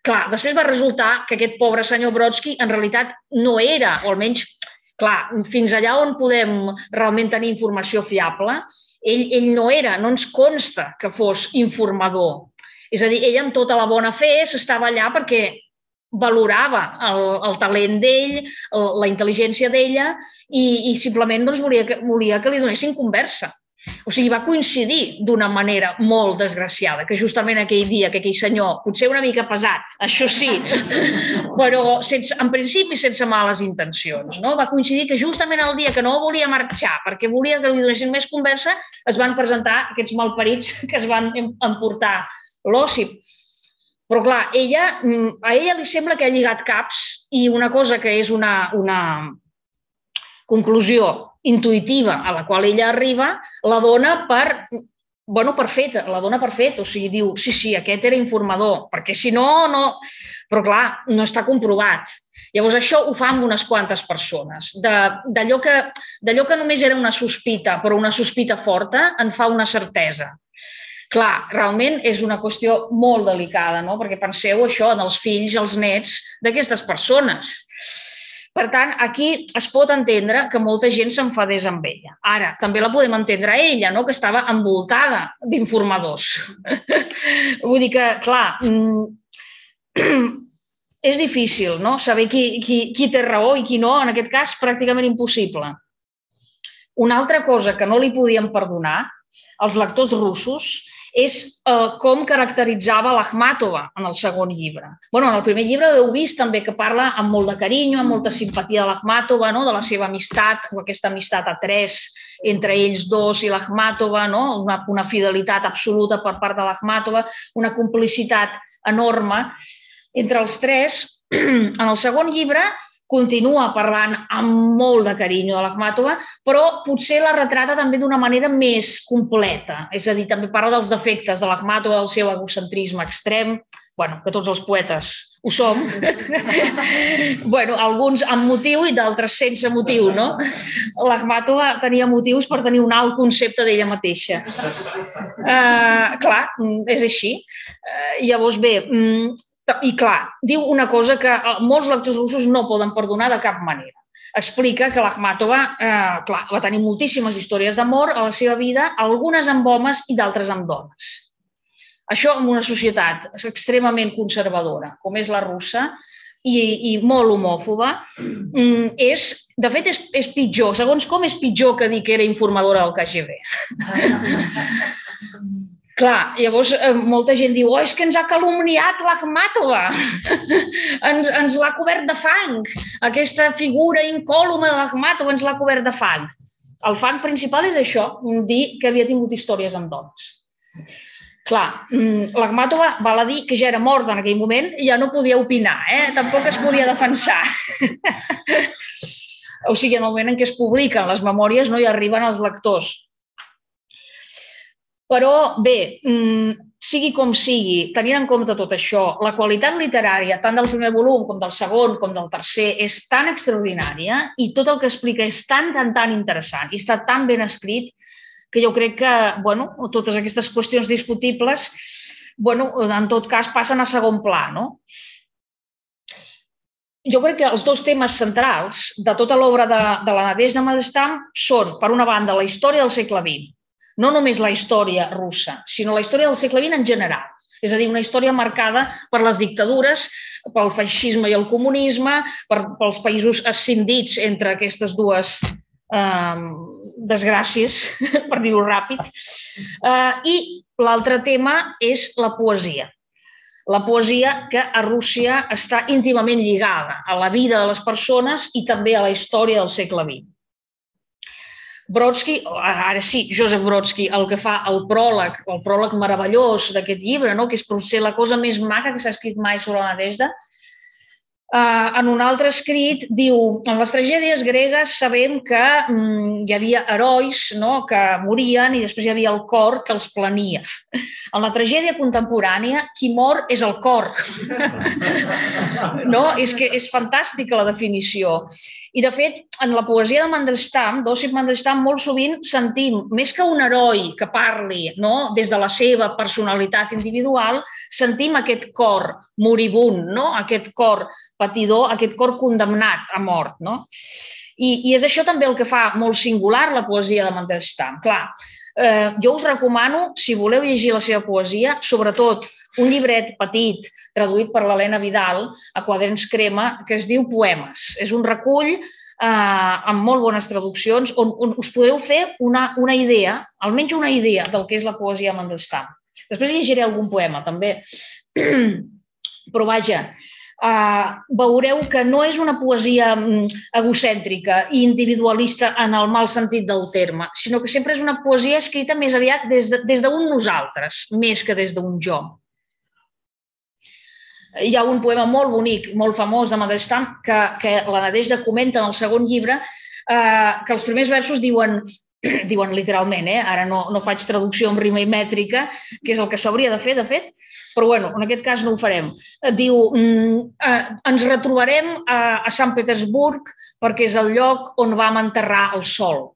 Clar, després va resultar que aquest pobre senyor Brodsky en realitat no era, o almenys, clar, fins allà on podem realment tenir informació fiable, ell, ell no era, no ens consta que fos informador. És a dir, ell amb tota la bona fe s'estava allà perquè valorava el, el talent d'ell, la intel·ligència d'ella i, i simplement doncs, volia, que, volia que li donessin conversa. O sigui, va coincidir d'una manera molt desgraciada, que justament aquell dia que aquell senyor, potser una mica pesat, això sí, però sense, en principi sense males intencions, no? va coincidir que justament el dia que no volia marxar perquè volia que li donessin més conversa, es van presentar aquests malparits que es van emportar l'OSIP. Però clar, ella, a ella li sembla que ha lligat caps i una cosa que és una, una conclusió intuïtiva a la qual ella arriba, la dona per bueno, per fet, la dona per fet, o sigui, diu, sí, sí, aquest era informador, perquè si no, no... Però clar, no està comprovat. Llavors, això ho fan unes quantes persones. D'allò que, que només era una sospita, però una sospita forta, en fa una certesa. Clar, realment és una qüestió molt delicada, no? perquè penseu això en els fills, els nets d'aquestes persones. Per tant, aquí es pot entendre que molta gent s'enfadés amb ella. Ara, també la podem entendre a ella, no? que estava envoltada d'informadors. Vull dir que, clar, mm, és difícil no? saber qui, qui, qui té raó i qui no, en aquest cas pràcticament impossible. Una altra cosa que no li podien perdonar als lectors russos és eh, com caracteritzava l'Akhmatova en el segon llibre. bueno, en el primer llibre heu vist també que parla amb molt de carinyo, amb molta simpatia de l'Akhmatova, no? de la seva amistat, o aquesta amistat a tres entre ells dos i l'Akhmatova, no? una, una fidelitat absoluta per part de l'Akhmatova, una complicitat enorme entre els tres. En el segon llibre continua parlant amb molt de carinyo de l'Akhmatova, però potser la retrata també d'una manera més completa. És a dir, també parla dels defectes de l'Akhmatova, del seu egocentrisme extrem, bueno, que tots els poetes ho som, bueno, alguns amb motiu i d'altres sense motiu, no? L'Akhmatova tenia motius per tenir un alt concepte d'ella mateixa. Uh, clar, és així. Uh, llavors, bé, mm, i clar, diu una cosa que eh, molts lectors russos no poden perdonar de cap manera. Explica que l'Akhmatova, eh, clar, va tenir moltíssimes històries d'amor a la seva vida, algunes amb homes i d'altres amb dones. Això en una societat extremament conservadora, com és la russa, i, i molt homòfoba, mm, és, de fet, és, és pitjor. Segons com és pitjor que dir que era informadora del KGB. Clar, llavors eh, molta gent diu oh, és que ens ha calumniat l'Akhmatova, ens, ens l'ha cobert de fang, aquesta figura incòluma de l'Akhmatova ens l'ha cobert de fang. El fang principal és això, dir que havia tingut històries amb dones. Clar, mm, l'Akhmatova val a dir que ja era morta en aquell moment i ja no podia opinar, eh? tampoc es podia defensar. o sigui, en el moment en què es publiquen les memòries no hi arriben els lectors però bé, mm, sigui com sigui, tenint en compte tot això, la qualitat literària, tant del primer volum com del segon com del tercer, és tan extraordinària i tot el que explica és tan, tan, tan interessant i està tan ben escrit que jo crec que bueno, totes aquestes qüestions discutibles bueno, en tot cas passen a segon pla. No? jo crec que els dos temes centrals de tota l'obra de, de la Nadezhda Mandelstam són, per una banda, la història del segle XX, no només la història russa, sinó la història del segle XX en general. És a dir, una història marcada per les dictadures, pel feixisme i el comunisme, per, pels països ascendits entre aquestes dues eh, desgràcies, per dir-ho ràpid. Eh, I l'altre tema és la poesia la poesia que a Rússia està íntimament lligada a la vida de les persones i també a la història del segle XX. Brodsky, ara sí, Joseph Brodsky, el que fa el pròleg, el pròleg meravellós d'aquest llibre, no? que és potser la cosa més maca que s'ha escrit mai sobre la Nadezhda, Uh, en un altre escrit diu en les tragèdies gregues sabem que um, hi havia herois no? que morien i després hi havia el cor que els plania. En la tragèdia contemporània, qui mor és el cor. no? És que és fantàstica la definició. I, de fet, en la poesia de Mandelstam, d'Ossip Mandelstam, molt sovint sentim, més que un heroi que parli no? des de la seva personalitat individual, sentim aquest cor moribund, no? aquest cor patidor, aquest cor condemnat a mort. No? I, I és això també el que fa molt singular la poesia de Mandelstam. Clar, eh, jo us recomano, si voleu llegir la seva poesia, sobretot un llibret petit traduït per l'Helena Vidal a quaderns crema que es diu Poemes. És un recull eh, amb molt bones traduccions on, on us podreu fer una, una idea, almenys una idea del que és la poesia Mandelstam. Després llegiré algun poema, també. Però vaja, uh, veureu que no és una poesia mm, egocèntrica i individualista en el mal sentit del terme, sinó que sempre és una poesia escrita més aviat des d'un de, nosaltres, més que des d'un jo hi ha un poema molt bonic, molt famós de Mandelstam, que, que la Nadezhda comenta en el segon llibre, eh, que els primers versos diuen diuen literalment, eh? ara no, no faig traducció amb rima i mètrica, que és el que s'hauria de fer, de fet, però bueno, en aquest cas no ho farem. Diu, mm, eh, ens retrobarem a, a Sant Petersburg perquè és el lloc on vam enterrar el sol.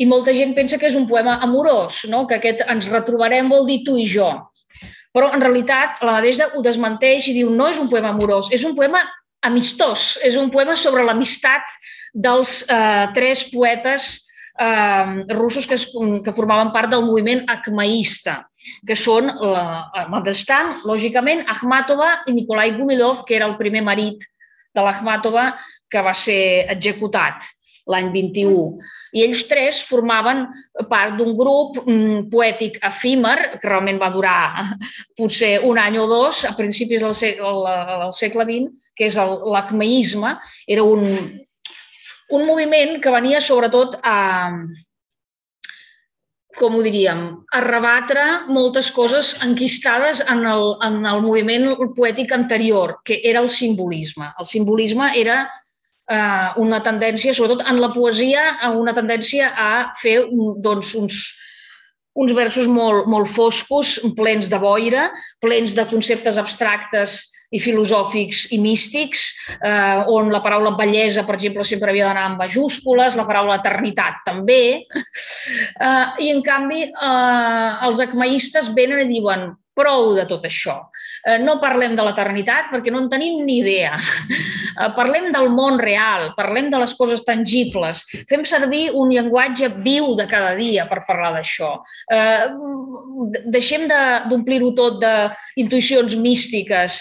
I molta gent pensa que és un poema amorós, no? que aquest ens retrobarem vol dir tu i jo. Però, en realitat, la Nadezhda ho desmenteix i diu no és un poema amorós, és un poema amistós, és un poema sobre l'amistat dels eh, tres poetes eh, russos que, es, que formaven part del moviment acmaïsta, que són la, Mandelstam, lògicament, Akhmatova i Nikolai Gumilov, que era el primer marit de l'Akhmatova que va ser executat l'any 21 i ells tres formaven part d'un grup mm, poètic efímer, que realment va durar potser un any o dos, a principis del segle, del segle XX, que és l'acmeisme. Era un, un moviment que venia sobretot a, com ho diríem, a rebatre moltes coses enquistades en el, en el moviment poètic anterior, que era el simbolisme. El simbolisme era eh, una tendència, sobretot en la poesia, una tendència a fer doncs, uns, uns versos molt, molt foscos, plens de boira, plens de conceptes abstractes i filosòfics i místics, eh, on la paraula bellesa, per exemple, sempre havia d'anar amb majúscules, la paraula eternitat també. Eh, I, en canvi, eh, els acmaïstes venen i diuen prou de tot això. Eh, no parlem de l'eternitat perquè no en tenim ni idea. Eh, parlem del món real, parlem de les coses tangibles, fem servir un llenguatge viu de cada dia per parlar d'això. Eh, deixem d'omplir-ho tot d'intuïcions místiques.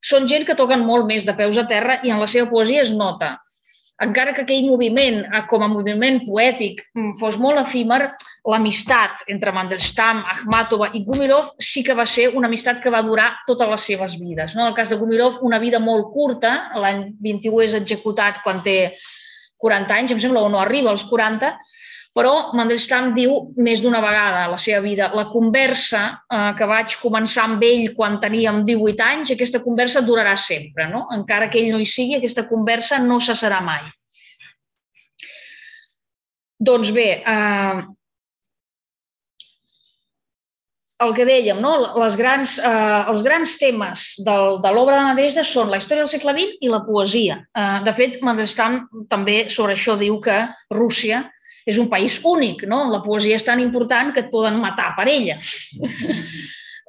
Són gent que toquen molt més de peus a terra i en la seva poesia es nota encara que aquell moviment, eh, com a moviment poètic, mm, fos molt efímer, l'amistat entre Mandelstam, Akhmatova i Gumilov sí que va ser una amistat que va durar totes les seves vides. No? En el cas de Gumilov, una vida molt curta, l'any 21 és executat quan té 40 anys, em sembla, o no arriba als 40, però Mandelstam diu més d'una vegada a la seva vida la conversa eh, que vaig començar amb ell quan teníem 18 anys, aquesta conversa durarà sempre. No? Encara que ell no hi sigui, aquesta conversa no cessarà mai. Doncs bé, eh, el que dèiem, no? Les grans, eh, els grans temes del, de l'obra de Nadezhda són la història del segle XX i la poesia. Eh, de fet, Mandelstam també sobre això diu que Rússia és un país únic, no? La poesia és tan important que et poden matar per ella.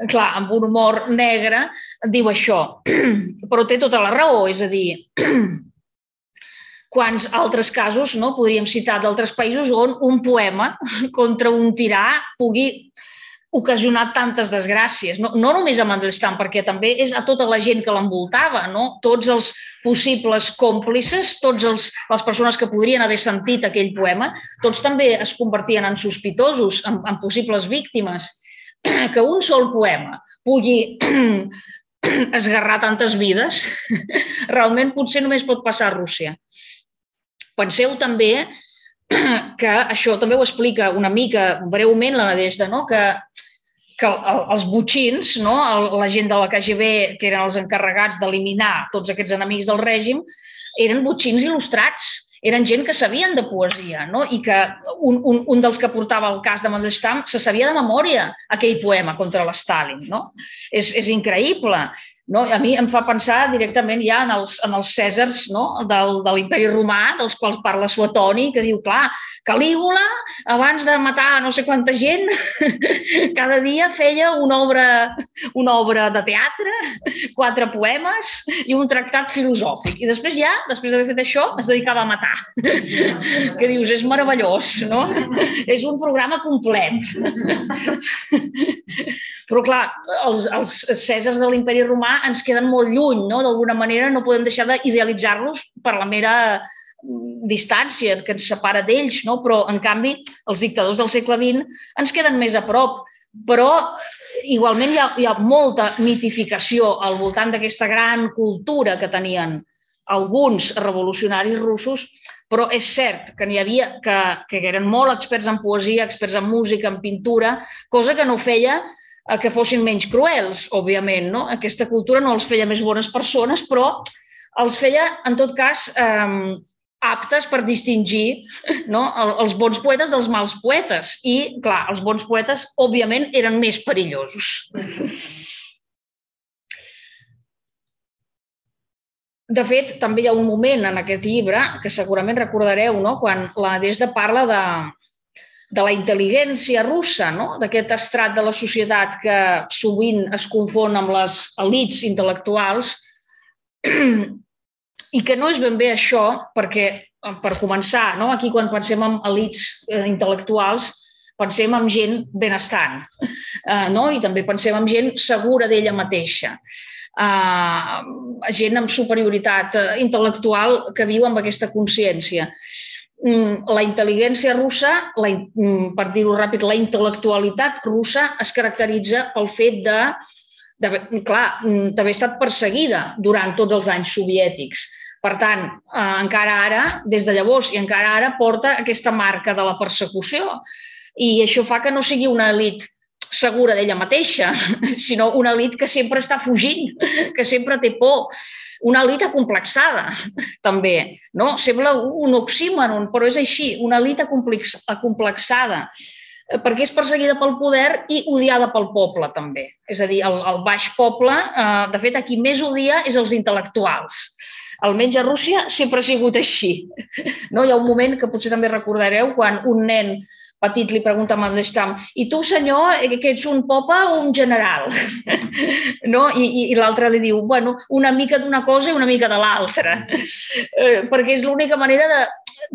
clar, amb un humor negre, diu això. Però té tota la raó, és a dir, quants altres casos no, podríem citar d'altres països on un poema contra un tirà pugui ocasionat tantes desgràcies. No, no només a Mandelstam, perquè també és a tota la gent que l'envoltava, no? tots els possibles còmplices, tots els, les persones que podrien haver sentit aquell poema, tots també es convertien en sospitosos, en, en possibles víctimes. Que un sol poema pugui esgarrar tantes vides, realment potser només pot passar a Rússia. Penseu també que això també ho explica una mica breument la Nadежda, no? que, que els butxins, no? la gent de la KGB, que eren els encarregats d'eliminar tots aquests enemics del règim, eren butxins il·lustrats, eren gent que sabien de poesia, no? i que un, un, un dels que portava el cas de Mandelstam se sabia de memòria aquell poema contra l'Stalin. No? És, és increïble. No? A mi em fa pensar directament ja en els, en els cèsars no? del, de l'imperi romà, dels quals parla Suetoni, que diu, clar, Calígula, abans de matar no sé quanta gent, cada dia feia una obra, una obra de teatre, quatre poemes i un tractat filosòfic. I després ja, després d'haver fet això, es dedicava a matar. que dius, és meravellós, no? És un programa complet. Però, clar, els, els cèsars de l'imperi romà ens queden molt lluny, no? D'alguna manera no podem deixar d'idealitzar-los per la mera distància que ens separa d'ells, no? però en canvi els dictadors del segle XX ens queden més a prop. Però igualment hi ha, hi ha molta mitificació al voltant d'aquesta gran cultura que tenien alguns revolucionaris russos, però és cert que n'hi havia que, que eren molt experts en poesia, experts en música, en pintura, cosa que no feia a que fossin menys cruels, òbviament. No? Aquesta cultura no els feia més bones persones, però els feia, en tot cas, eh, aptes per distingir no? els bons poetes dels mals poetes. I, clar, els bons poetes, òbviament, eren més perillosos. De fet, també hi ha un moment en aquest llibre que segurament recordareu, no? quan la Desda parla de, de la intel·ligència russa, no? d'aquest estrat de la societat que sovint es confon amb les elites intel·lectuals i que no és ben bé això, perquè, per començar, no? aquí quan pensem en elites eh, intel·lectuals, pensem en gent benestant eh, no? i també pensem en gent segura d'ella mateixa. Uh, gent amb superioritat uh, intel·lectual que viu amb aquesta consciència. Mm, la intel·ligència russa, la, mm, per dir-ho ràpid, la intel·lectualitat russa es caracteritza pel fet de, de clar, mm, d'haver estat perseguida durant tots els anys soviètics. Per tant, eh, encara ara, des de llavors i encara ara, porta aquesta marca de la persecució. I això fa que no sigui una elit segura d'ella mateixa, sinó una elit que sempre està fugint, que sempre té por, una elit acomplexada, també. No? Sembla un oxímeron, però és així, una elit acomplexada perquè és perseguida pel poder i odiada pel poble, també. És a dir, el, el baix poble, eh, de fet, a qui més odia és els intel·lectuals. Almenys a Rússia sempre ha sigut així. No? Hi ha un moment que potser també recordareu quan un nen petit li pregunta a Mandelstam, i tu, senyor, eh, que ets un popa o un general? no? I, i, i l'altre li diu, bueno, una mica d'una cosa i una mica de l'altra, eh, perquè és l'única manera de,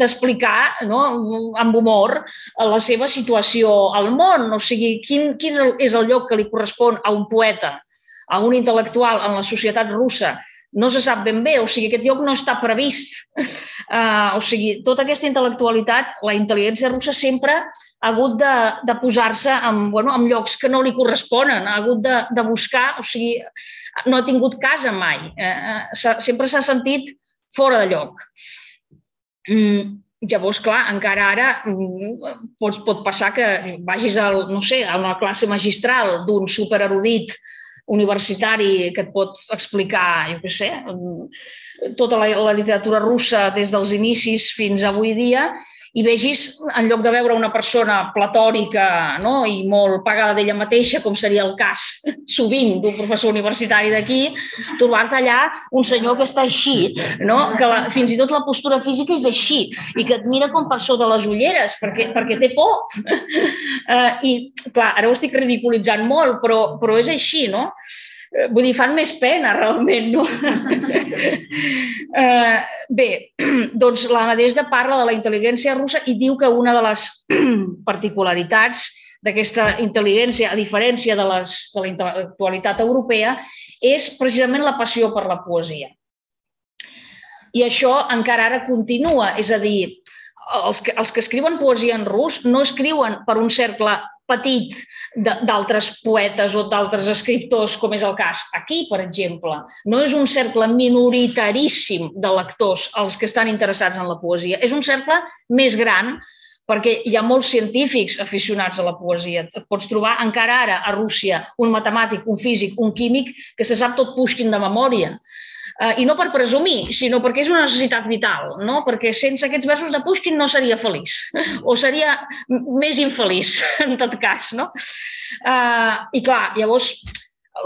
d'explicar no, amb humor la seva situació al món, o sigui, quin, quin és el lloc que li correspon a un poeta, a un intel·lectual en la societat russa no se sap ben bé, o sigui, aquest lloc no està previst. Uh, o sigui, tota aquesta intel·lectualitat, la intel·ligència russa sempre ha hagut de, de posar-se en, bueno, en llocs que no li corresponen, ha hagut de, de buscar, o sigui, no ha tingut casa mai, uh, sempre s'ha sentit fora de lloc. Mm, Llavors, clar, encara ara mm, pot, pot passar que vagis al, no sé, a una classe magistral d'un supererudit universitari que et pot explicar, jo què sé, tota la, la literatura russa des dels inicis fins avui dia i vegis, en lloc de veure una persona platòrica no? i molt pagada d'ella mateixa, com seria el cas sovint d'un professor universitari d'aquí, trobar-te allà un senyor que està així, no? que la, fins i tot la postura física és així i que et mira com per sota les ulleres perquè, perquè té por. Uh, I, clar, ara ho estic ridiculitzant molt, però, però és així, no? Eh, vull dir, fan més pena, realment, no? uh, bé, doncs la Nadezhda parla de la intel·ligència russa i diu que una de les particularitats d'aquesta intel·ligència, a diferència de, les, de la intel·lectualitat europea, és precisament la passió per la poesia. I això encara ara continua, és a dir, els que, els que escriuen poesia en rus no escriuen per un cercle petit d'altres poetes o d'altres escriptors, com és el cas aquí, per exemple. No és un cercle minoritaríssim de lectors els que estan interessats en la poesia. És un cercle més gran perquè hi ha molts científics aficionats a la poesia. Et pots trobar encara ara a Rússia un matemàtic, un físic, un químic que se sap tot Pushkin de memòria. Uh, I no per presumir, sinó perquè és una necessitat vital, no? perquè sense aquests versos de Pushkin no seria feliç, o seria més infeliç, en tot cas. No? Uh, I clar, llavors,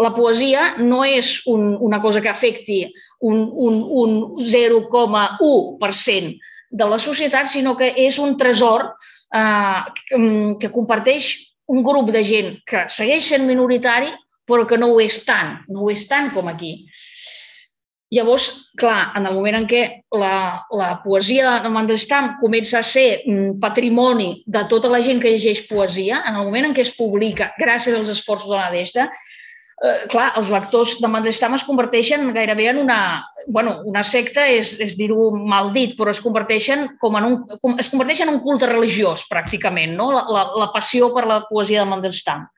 la poesia no és un, una cosa que afecti un, un, un 0,1% de la societat, sinó que és un tresor uh, que comparteix un grup de gent que segueix sent minoritari, però que no ho és tant, no ho és tant com aquí. Llavors, clar, en el moment en què la, la poesia de Mandelstam comença a ser patrimoni de tota la gent que llegeix poesia, en el moment en què es publica, gràcies als esforços de la Desta, eh, clar, els lectors de Mandelstam es converteixen gairebé en una... bueno, una secta és, és dir-ho mal dit, però es converteixen, com en un, com, es converteixen en un culte religiós, pràcticament, no? la, la, la passió per la poesia de Mandelstam.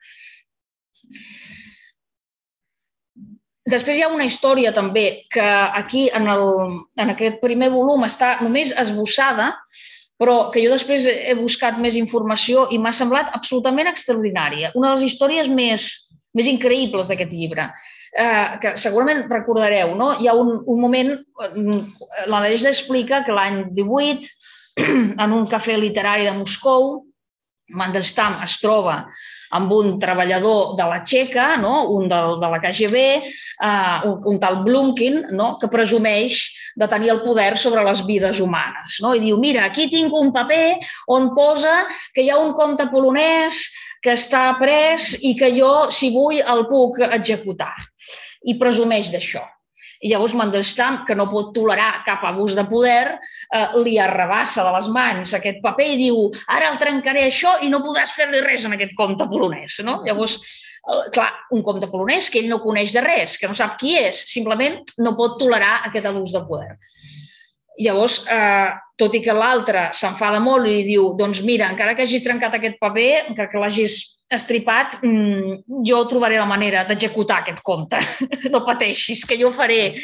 Després hi ha una història també que aquí en, el, en aquest primer volum està només esbossada, però que jo després he buscat més informació i m'ha semblat absolutament extraordinària. Una de les històries més, més increïbles d'aquest llibre, eh, que segurament recordareu, no? Hi ha un, un moment, la Nadezhda explica que l'any 18, en un cafè literari de Moscou, Mandelstam es troba amb un treballador de la Txeca, no? un de, de la KGB, uh, un, un tal Blumkin, no? que presumeix de tenir el poder sobre les vides humanes. No? I diu, mira, aquí tinc un paper on posa que hi ha un compte polonès que està pres i que jo, si vull, el puc executar. I presumeix d'això. I llavors Mandelstam, que no pot tolerar cap abús de poder, eh, li arrabassa de les mans aquest paper i diu ara el trencaré això i no podràs fer-li res en aquest compte polonès. No? Llavors, eh, clar, un compte polonès que ell no coneix de res, que no sap qui és, simplement no pot tolerar aquest abús de poder. Llavors, eh, tot i que l'altre s'enfada molt i li diu doncs mira, encara que hagis trencat aquest paper, encara que l'hagis estripat, mm, jo trobaré la manera d'executar aquest compte. No pateixis, que jo faré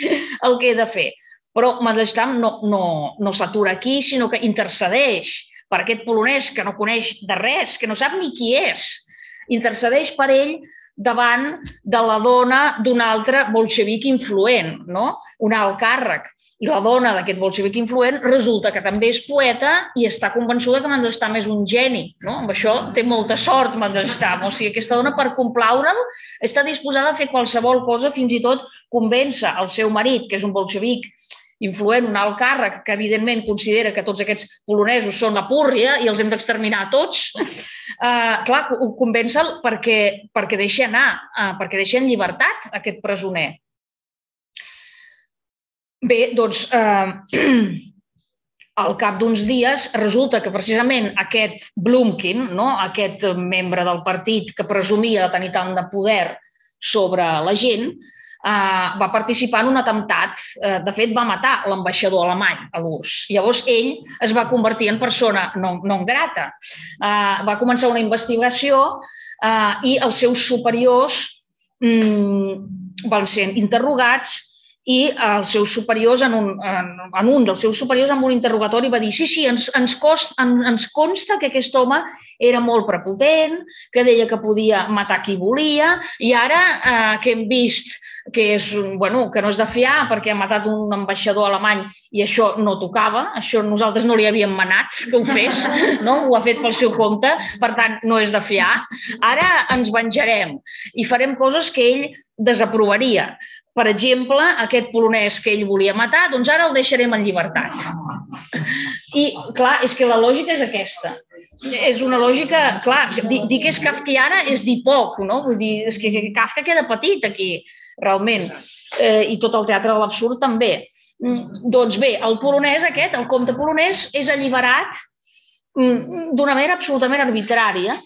el que he de fer. Però Mandelstam no, no, no s'atura aquí, sinó que intercedeix per aquest polonès que no coneix de res, que no sap ni qui és. Intercedeix per ell davant de la dona d'un altre bolxevic influent, no? un alt càrrec. I la dona d'aquest bolxevic influent resulta que també és poeta i està convençuda que Mandelstam és un geni. No? Amb això té molta sort Mandelstam. O sigui, aquesta dona, per complaure'l, està disposada a fer qualsevol cosa, fins i tot convèncer el seu marit, que és un bolxevic influent, un alt càrrec, que evidentment considera que tots aquests polonesos són la púrria i els hem d'exterminar tots, uh, clar, convèncer-lo perquè, perquè deixi anar, uh, perquè deixi en llibertat aquest presoner. Bé, doncs, eh, al cap d'uns dies resulta que precisament aquest Blumkin, no? aquest membre del partit que presumia de tenir tant de poder sobre la gent, eh, va participar en un atemptat. Eh, de fet, va matar l'ambaixador alemany a l'URSS. Llavors, ell es va convertir en persona non, non grata. Eh, va començar una investigació eh, i els seus superiors mm, van ser interrogats i els seus superiors, en un, en, en un dels seus superiors, en un interrogatori, va dir sí, sí, ens, ens, cost, en, ens consta que aquest home era molt prepotent, que deia que podia matar qui volia, i ara eh, que hem vist que, és, bueno, que no és de fiar perquè ha matat un ambaixador alemany i això no tocava, això nosaltres no li havíem manat que ho fes, no? ho ha fet pel seu compte, per tant, no és de fiar. Ara ens venjarem i farem coses que ell desaprovaria. Per exemple, aquest polonès que ell volia matar, doncs ara el deixarem en llibertat. I, clar, és que la lògica és aquesta. És una lògica, clar, dir, dir que és kafkiana és dir poc, no? Vull dir, és que Kafka queda petit aquí, realment. Eh, I tot el teatre de l'absurd també. Mm, doncs bé, el polonès aquest, el comte polonès, és alliberat Mm, d'una manera absolutament arbitrària.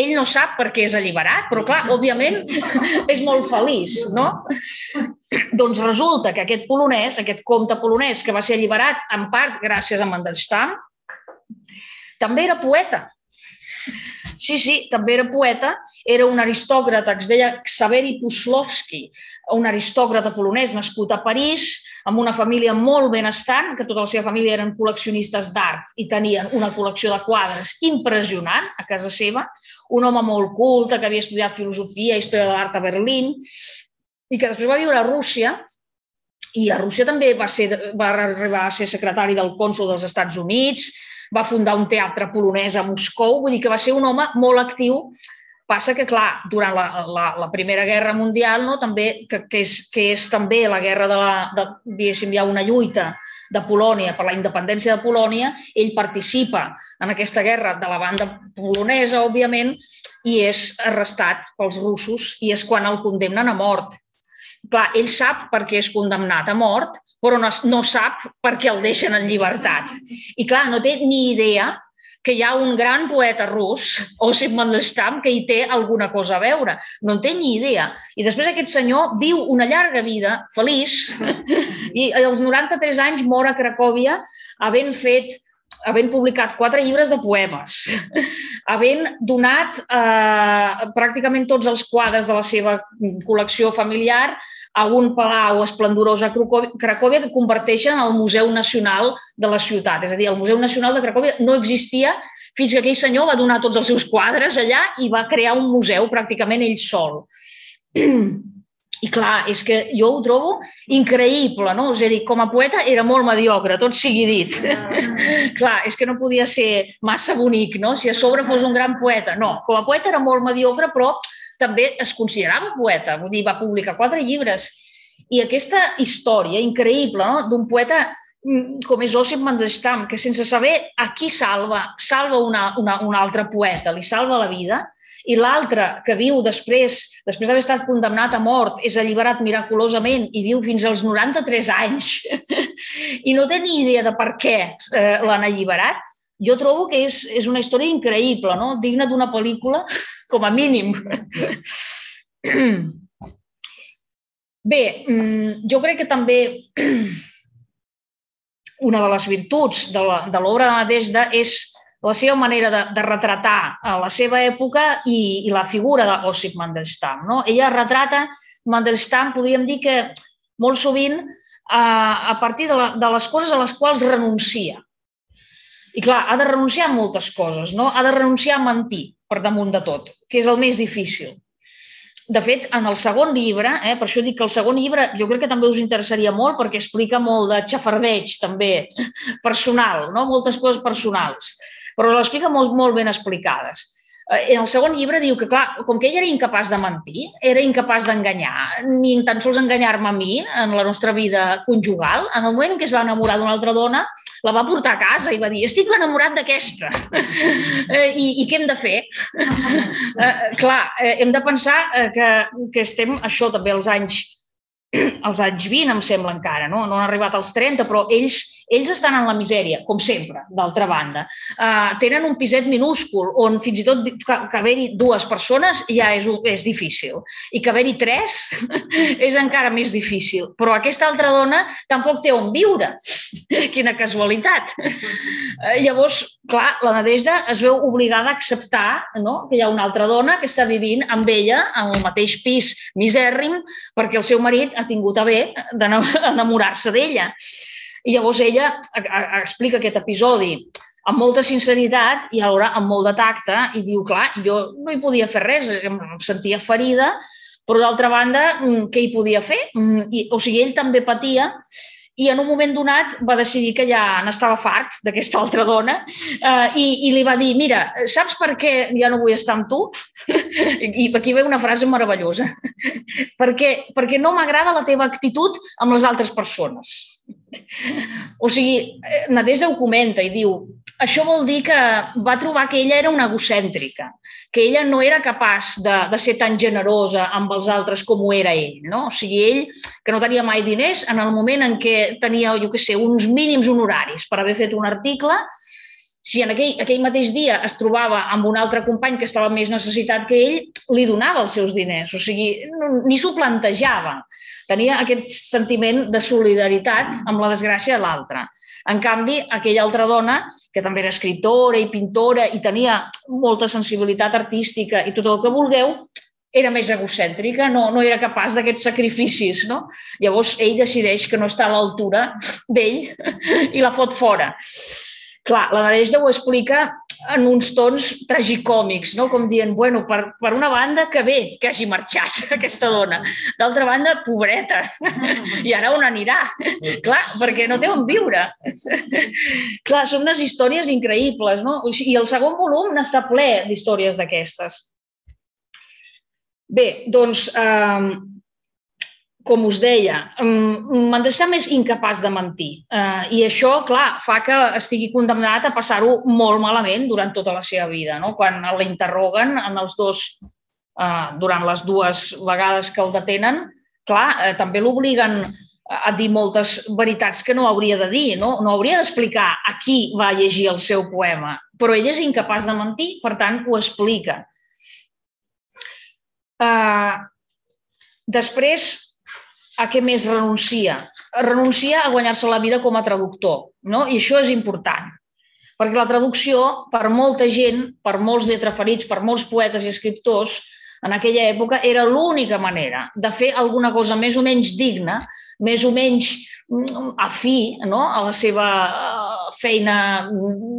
Ell no sap per què és alliberat, però clar, òbviament és molt feliç, no? Doncs resulta que aquest polonès, aquest comte polonès que va ser alliberat en part gràcies a Mandelstam, també era poeta. Sí, sí, també era poeta, era un aristòcrata que es deia Xaveri Puslovski, un aristòcrata polonès nascut a París, amb una família molt benestant, que tota la seva família eren col·leccionistes d'art i tenien una col·lecció de quadres impressionant a casa seva, un home molt culte que havia estudiat filosofia i història de l'art a Berlín i que després va viure a Rússia i a Rússia també va, ser, va arribar a ser secretari del cònsul dels Estats Units, va fundar un teatre polonès a Moscou, vull dir que va ser un home molt actiu. Passa que, clar, durant la, la, la Primera Guerra Mundial, no, també, que, que, és, que és també la guerra de la, de, diguéssim, hi ha una lluita de Polònia per la independència de Polònia, ell participa en aquesta guerra de la banda polonesa, òbviament, i és arrestat pels russos i és quan el condemnen a mort. Clar, ell sap per què és condemnat a mort, però no, no sap per què el deixen en llibertat. I clar, no té ni idea que hi ha un gran poeta rus, Osip Mandelstam, que hi té alguna cosa a veure. No en té ni idea. I després aquest senyor viu una llarga vida, feliç, i als 93 anys mor a Cracòvia havent fet havent publicat quatre llibres de poemes, havent donat eh, pràcticament tots els quadres de la seva col·lecció familiar a un palau esplendorós a Cracòvia que converteixen el Museu Nacional de la ciutat. És a dir, el Museu Nacional de Cracòvia no existia fins que aquell senyor va donar tots els seus quadres allà i va crear un museu pràcticament ell sol. I clar, és que jo ho trobo increïble, no? És a dir, com a poeta era molt mediocre, tot sigui dit. Ah. clar, és que no podia ser massa bonic, no? Si a sobre fos un gran poeta. No, com a poeta era molt mediocre, però també es considerava poeta. Vull dir, va publicar quatre llibres. I aquesta història increïble no? d'un poeta mm, com és Osip Mandelstam, que sense saber a qui salva, salva una, una, un altre poeta, li salva la vida, i l'altre, que viu després, després d'haver estat condemnat a mort, és alliberat miraculosament i viu fins als 93 anys i no té ni idea de per què eh, l'han alliberat, jo trobo que és, és una història increïble, no? digna d'una pel·lícula, com a mínim. Bé, mm, jo crec que també una de les virtuts de l'obra de Nadesda és la seva manera de, de retratar a la seva època i, i la figura d'Ossip Mandelstam. No? Ella retrata Mandelstam, podríem dir que molt sovint a, a partir de, la, de les coses a les quals renuncia. I clar, ha de renunciar a moltes coses, no? Ha de renunciar a mentir per damunt de tot, que és el més difícil. De fet, en el segon llibre, eh, per això dic que el segon llibre jo crec que també us interessaria molt perquè explica molt de xafardeig també personal, no? moltes coses personals però les explica molt, molt ben explicades. Eh, en el segon llibre diu que, clar, com que ell era incapaç de mentir, era incapaç d'enganyar, ni tan sols enganyar-me a mi en la nostra vida conjugal, en el moment en què es va enamorar d'una altra dona, la va portar a casa i va dir, estic enamorat d'aquesta. Eh, I, I què hem de fer? eh, clar, eh, hem de pensar eh, que, que estem, això també, als anys als anys 20, em sembla encara, no? no han arribat als 30, però ells, ells estan en la misèria, com sempre, d'altra banda. Uh, tenen un piset minúscul, on fins i tot que, que haver-hi dues persones ja és, és difícil, i que haver-hi tres és encara més difícil. Però aquesta altra dona tampoc té on viure. Quina casualitat. Uh, llavors, clar, la Nadejda es veu obligada a acceptar no? que hi ha una altra dona que està vivint amb ella en el mateix pis misèrrim perquè el seu marit ha tingut a bé d'enamorar-se d'ella. I llavors ella explica aquest episodi amb molta sinceritat i alhora amb molt de tacte i diu, clar, jo no hi podia fer res, em sentia ferida, Però d'altra banda, mm, què hi podia fer? Mm, I, o sigui, ell també patia i en un moment donat va decidir que ja n'estava fart d'aquesta altra dona eh, i, i li va dir, mira, saps per què ja no vull estar amb tu? I aquí ve una frase meravellosa. perquè, perquè no m'agrada la teva actitud amb les altres persones. O sigui, eh, Nadesa ho comenta i diu, això vol dir que va trobar que ella era una egocèntrica, que ella no era capaç de, de ser tan generosa amb els altres com ho era ell. No? O sigui, ell, que no tenia mai diners, en el moment en què tenia, jo què sé, uns mínims honoraris per haver fet un article, si en aquell, aquell mateix dia es trobava amb un altre company que estava més necessitat que ell, li donava els seus diners. O sigui, ni s'ho plantejava. Tenia aquest sentiment de solidaritat amb la desgràcia de l'altre. En canvi, aquella altra dona, que també era escriptora i pintora i tenia molta sensibilitat artística i tot el que vulgueu, era més egocèntrica, no, no era capaç d'aquests sacrificis. No? Llavors, ell decideix que no està a l'altura d'ell i la fot fora. Clar, la Nadejda ho explica en uns tons tragicòmics, no? com dient, bueno, per, per una banda, que bé que hagi marxat aquesta dona. D'altra banda, pobreta. I ara on anirà? Clar, perquè no té on viure. Clar, són unes històries increïbles, no? I el segon volum n'està ple d'històries d'aquestes. Bé, doncs, eh, com us deia, Mandelstam és incapaç de mentir. Eh, I això, clar, fa que estigui condemnat a passar-ho molt malament durant tota la seva vida. No? Quan l'interroguen en els dos, eh, durant les dues vegades que el detenen, clar, eh, també l'obliguen a dir moltes veritats que no hauria de dir, no, no hauria d'explicar a qui va llegir el seu poema, però ell és incapaç de mentir, per tant, ho explica. Uh, després, a què més renuncia? Renuncia a guanyar-se la vida com a traductor, no? I això és important, perquè la traducció, per molta gent, per molts lletraferits, per molts poetes i escriptors, en aquella època era l'única manera de fer alguna cosa més o menys digna, més o menys mm, afí no? a la seva eh, feina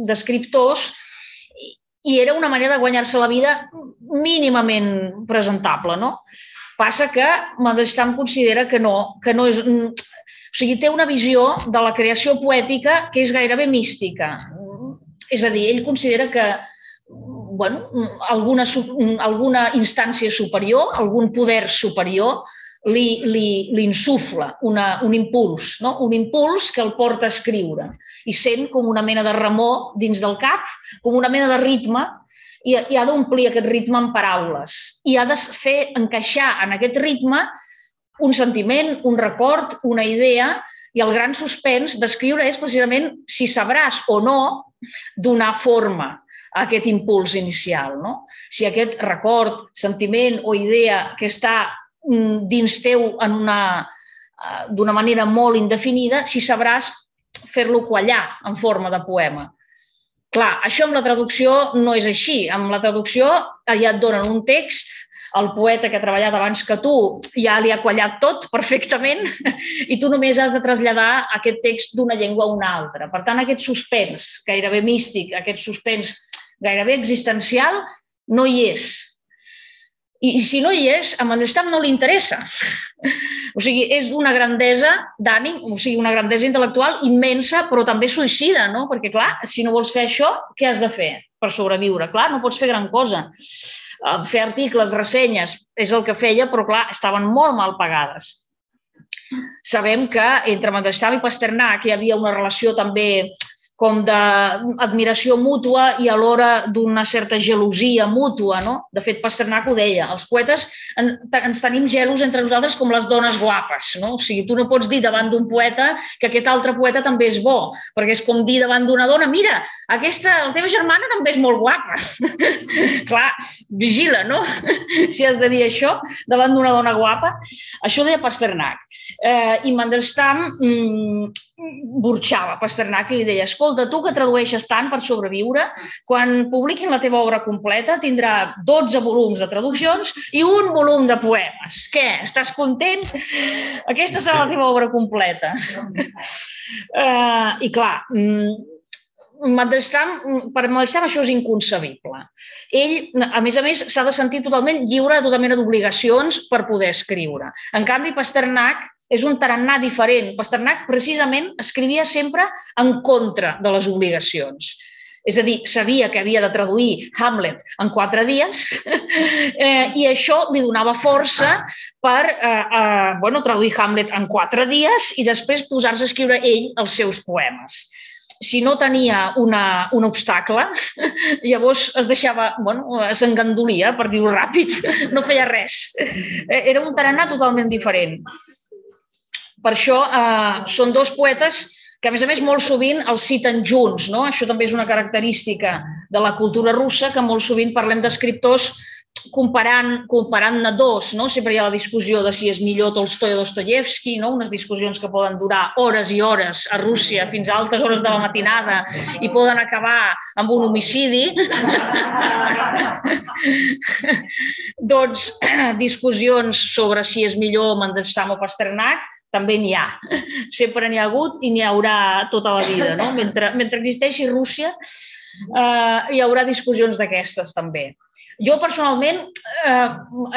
d'escriptors i era una manera de guanyar-se la vida mínimament presentable. No? Passa que Mandelstam considera que no, que no és... O sigui, té una visió de la creació poètica que és gairebé mística. És a dir, ell considera que bueno, alguna, alguna instància superior, algun poder superior, li, li, li insufla una, un impuls, no? un impuls que el porta a escriure i sent com una mena de remor dins del cap, com una mena de ritme i, i ha d'omplir aquest ritme amb paraules i ha de fer encaixar en aquest ritme un sentiment, un record, una idea i el gran suspens d'escriure és precisament si sabràs o no donar forma a aquest impuls inicial. No? Si aquest record, sentiment o idea que està mm, dins teu en una eh, d'una manera molt indefinida, si sabràs fer-lo quallar en forma de poema. Clar, això amb la traducció no és així. Amb la traducció ja et donen un text, el poeta que ha treballat abans que tu ja li ha quallat tot perfectament i tu només has de traslladar aquest text d'una llengua a una altra. Per tant, aquest suspens gairebé místic, aquest suspens gairebé existencial, no hi és. I, I si no hi és, a Mandelstam no li interessa. O sigui, és una grandesa d'ànim, o sigui, una grandesa intel·lectual immensa, però també suïcida, no? Perquè, clar, si no vols fer això, què has de fer per sobreviure? Clar, no pots fer gran cosa. Eh, fer articles, ressenyes, és el que feia, però, clar, estaven molt mal pagades. Sabem que entre Mandelstam i Pasternak hi havia una relació també com d'admiració mútua i alhora d'una certa gelosia mútua. No? De fet, Pasternak ho deia, els poetes en, ens tenim gelos entre nosaltres com les dones guapes. No? O sigui, tu no pots dir davant d'un poeta que aquest altre poeta també és bo, perquè és com dir davant d'una dona, mira, aquesta, la teva germana també és molt guapa. Clar, vigila, no? si has de dir això davant d'una dona guapa. Això deia Pasternak. Eh, I Mandelstam mm, burxava Pasternak i li deia escolta, tu que tradueixes tant per sobreviure, quan publiquin la teva obra completa tindrà 12 volums de traduccions i un volum de poemes. Què? Estàs content? Aquesta serà la teva obra completa. uh, I clar, mm, Mandelstam, per Mandelstam això és inconcebible. Ell, a més a més, s'ha de sentir totalment lliure de tota mena d'obligacions per poder escriure. En canvi, Pasternak és un tarannà diferent. Pasternak precisament escrivia sempre en contra de les obligacions. És a dir, sabia que havia de traduir Hamlet en quatre dies eh, i això li donava força per eh, eh, bueno, traduir Hamlet en quatre dies i després posar-se a escriure ell els seus poemes si no tenia una, un obstacle, llavors es deixava, bueno, s'engandolia, per dir-ho ràpid, no feia res. Eh, era un tarannà totalment diferent. Per això eh, són dos poetes que, a més a més, molt sovint els citen junts. No? Això també és una característica de la cultura russa, que molt sovint parlem d'escriptors comparant comparant-ne dos, no? sempre hi ha la discussió de si és millor Tolstoi o Dostoyevsky, no? unes discussions que poden durar hores i hores a Rússia fins a altes hores de la matinada i poden acabar amb un homicidi. doncs discussions sobre si és millor Mandelstam o Pasternak també n'hi ha. Sempre n'hi ha hagut i n'hi haurà tota la vida. No? Mentre, mentre existeixi Rússia, eh, hi haurà discussions d'aquestes també. Jo personalment eh,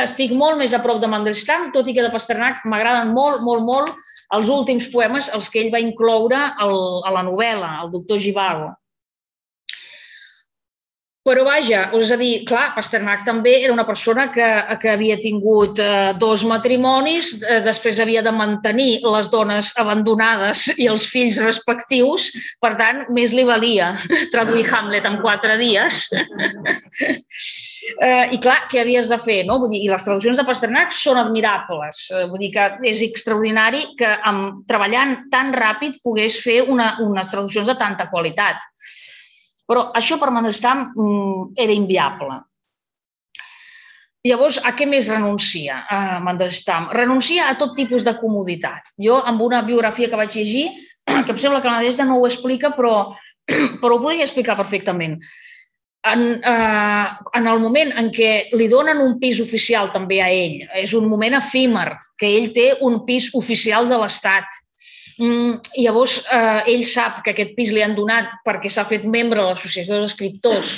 estic molt més a prop de Mandelstam, tot i que de Pasternak m'agraden molt, molt, molt els últims poemes, els que ell va incloure el, a la novel·la, el doctor Givago. Però vaja, és a dir, clar, Pasternak també era una persona que, que havia tingut eh, dos matrimonis, eh, després havia de mantenir les dones abandonades i els fills respectius, per tant, més li valia traduir Hamlet en quatre dies. eh, I clar, què havies de fer? No? Vull dir, I les traduccions de Pasternak són admirables. Eh, vull dir que és extraordinari que amb, treballant tan ràpid pogués fer una, unes traduccions de tanta qualitat. Però això per Mandelstam mm, era inviable. Llavors, a què més renuncia a Mandelstam? Renuncia a tot tipus de comoditat. Jo, amb una biografia que vaig llegir, que em sembla que la Nadежda no ho explica, però, però ho podria explicar perfectament. En, eh, en el moment en què li donen un pis oficial també a ell, és un moment efímer, que ell té un pis oficial de l'Estat, Mm, llavors, eh, ell sap que aquest pis li han donat perquè s'ha fet membre de l'Associació d'Escriptors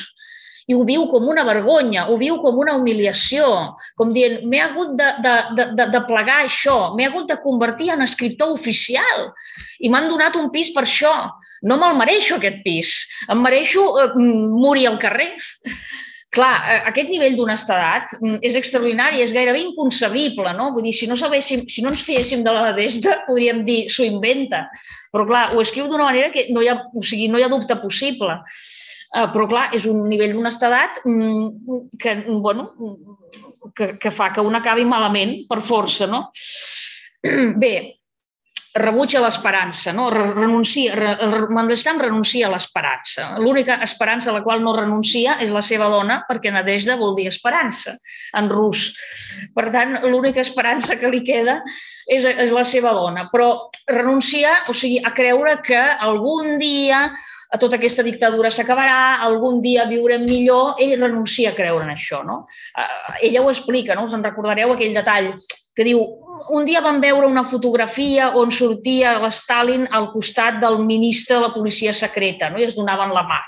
i ho viu com una vergonya, ho viu com una humiliació, com dient, m'he hagut de, de, de, de plegar això, m'he hagut de convertir en escriptor oficial i m'han donat un pis per això. No me'l mereixo, aquest pis. Em mereixo eh, morir al carrer. Clar, eh, aquest nivell d'honestedat mm, és extraordinari, és gairebé inconcebible, no? Vull dir, si no, sabéssim, si no ens fiéssim de la Nadежda, podríem dir, s'ho inventa. Però, clar, ho escriu d'una manera que no hi ha, o sigui, no hi ha dubte possible. Uh, però, clar, és un nivell d'honestedat mm, que, bueno, que, que fa que un acabi malament, per força, no? Bé, rebutja l'esperança, no? renuncia, re, Mandelstam renuncia a l'esperança. L'única esperança a la qual no renuncia és la seva dona, perquè Nadежda vol dir esperança en rus. Per tant, l'única esperança que li queda és, és la seva dona. Però renuncia, o sigui, a creure que algun dia a tota aquesta dictadura s'acabarà, algun dia viurem millor, ell renuncia a creure en això. No? Eh, ella ho explica, no? us en recordareu aquell detall que diu un dia vam veure una fotografia on sortia l'Stalin al costat del ministre de la policia secreta no? i es donaven la mà.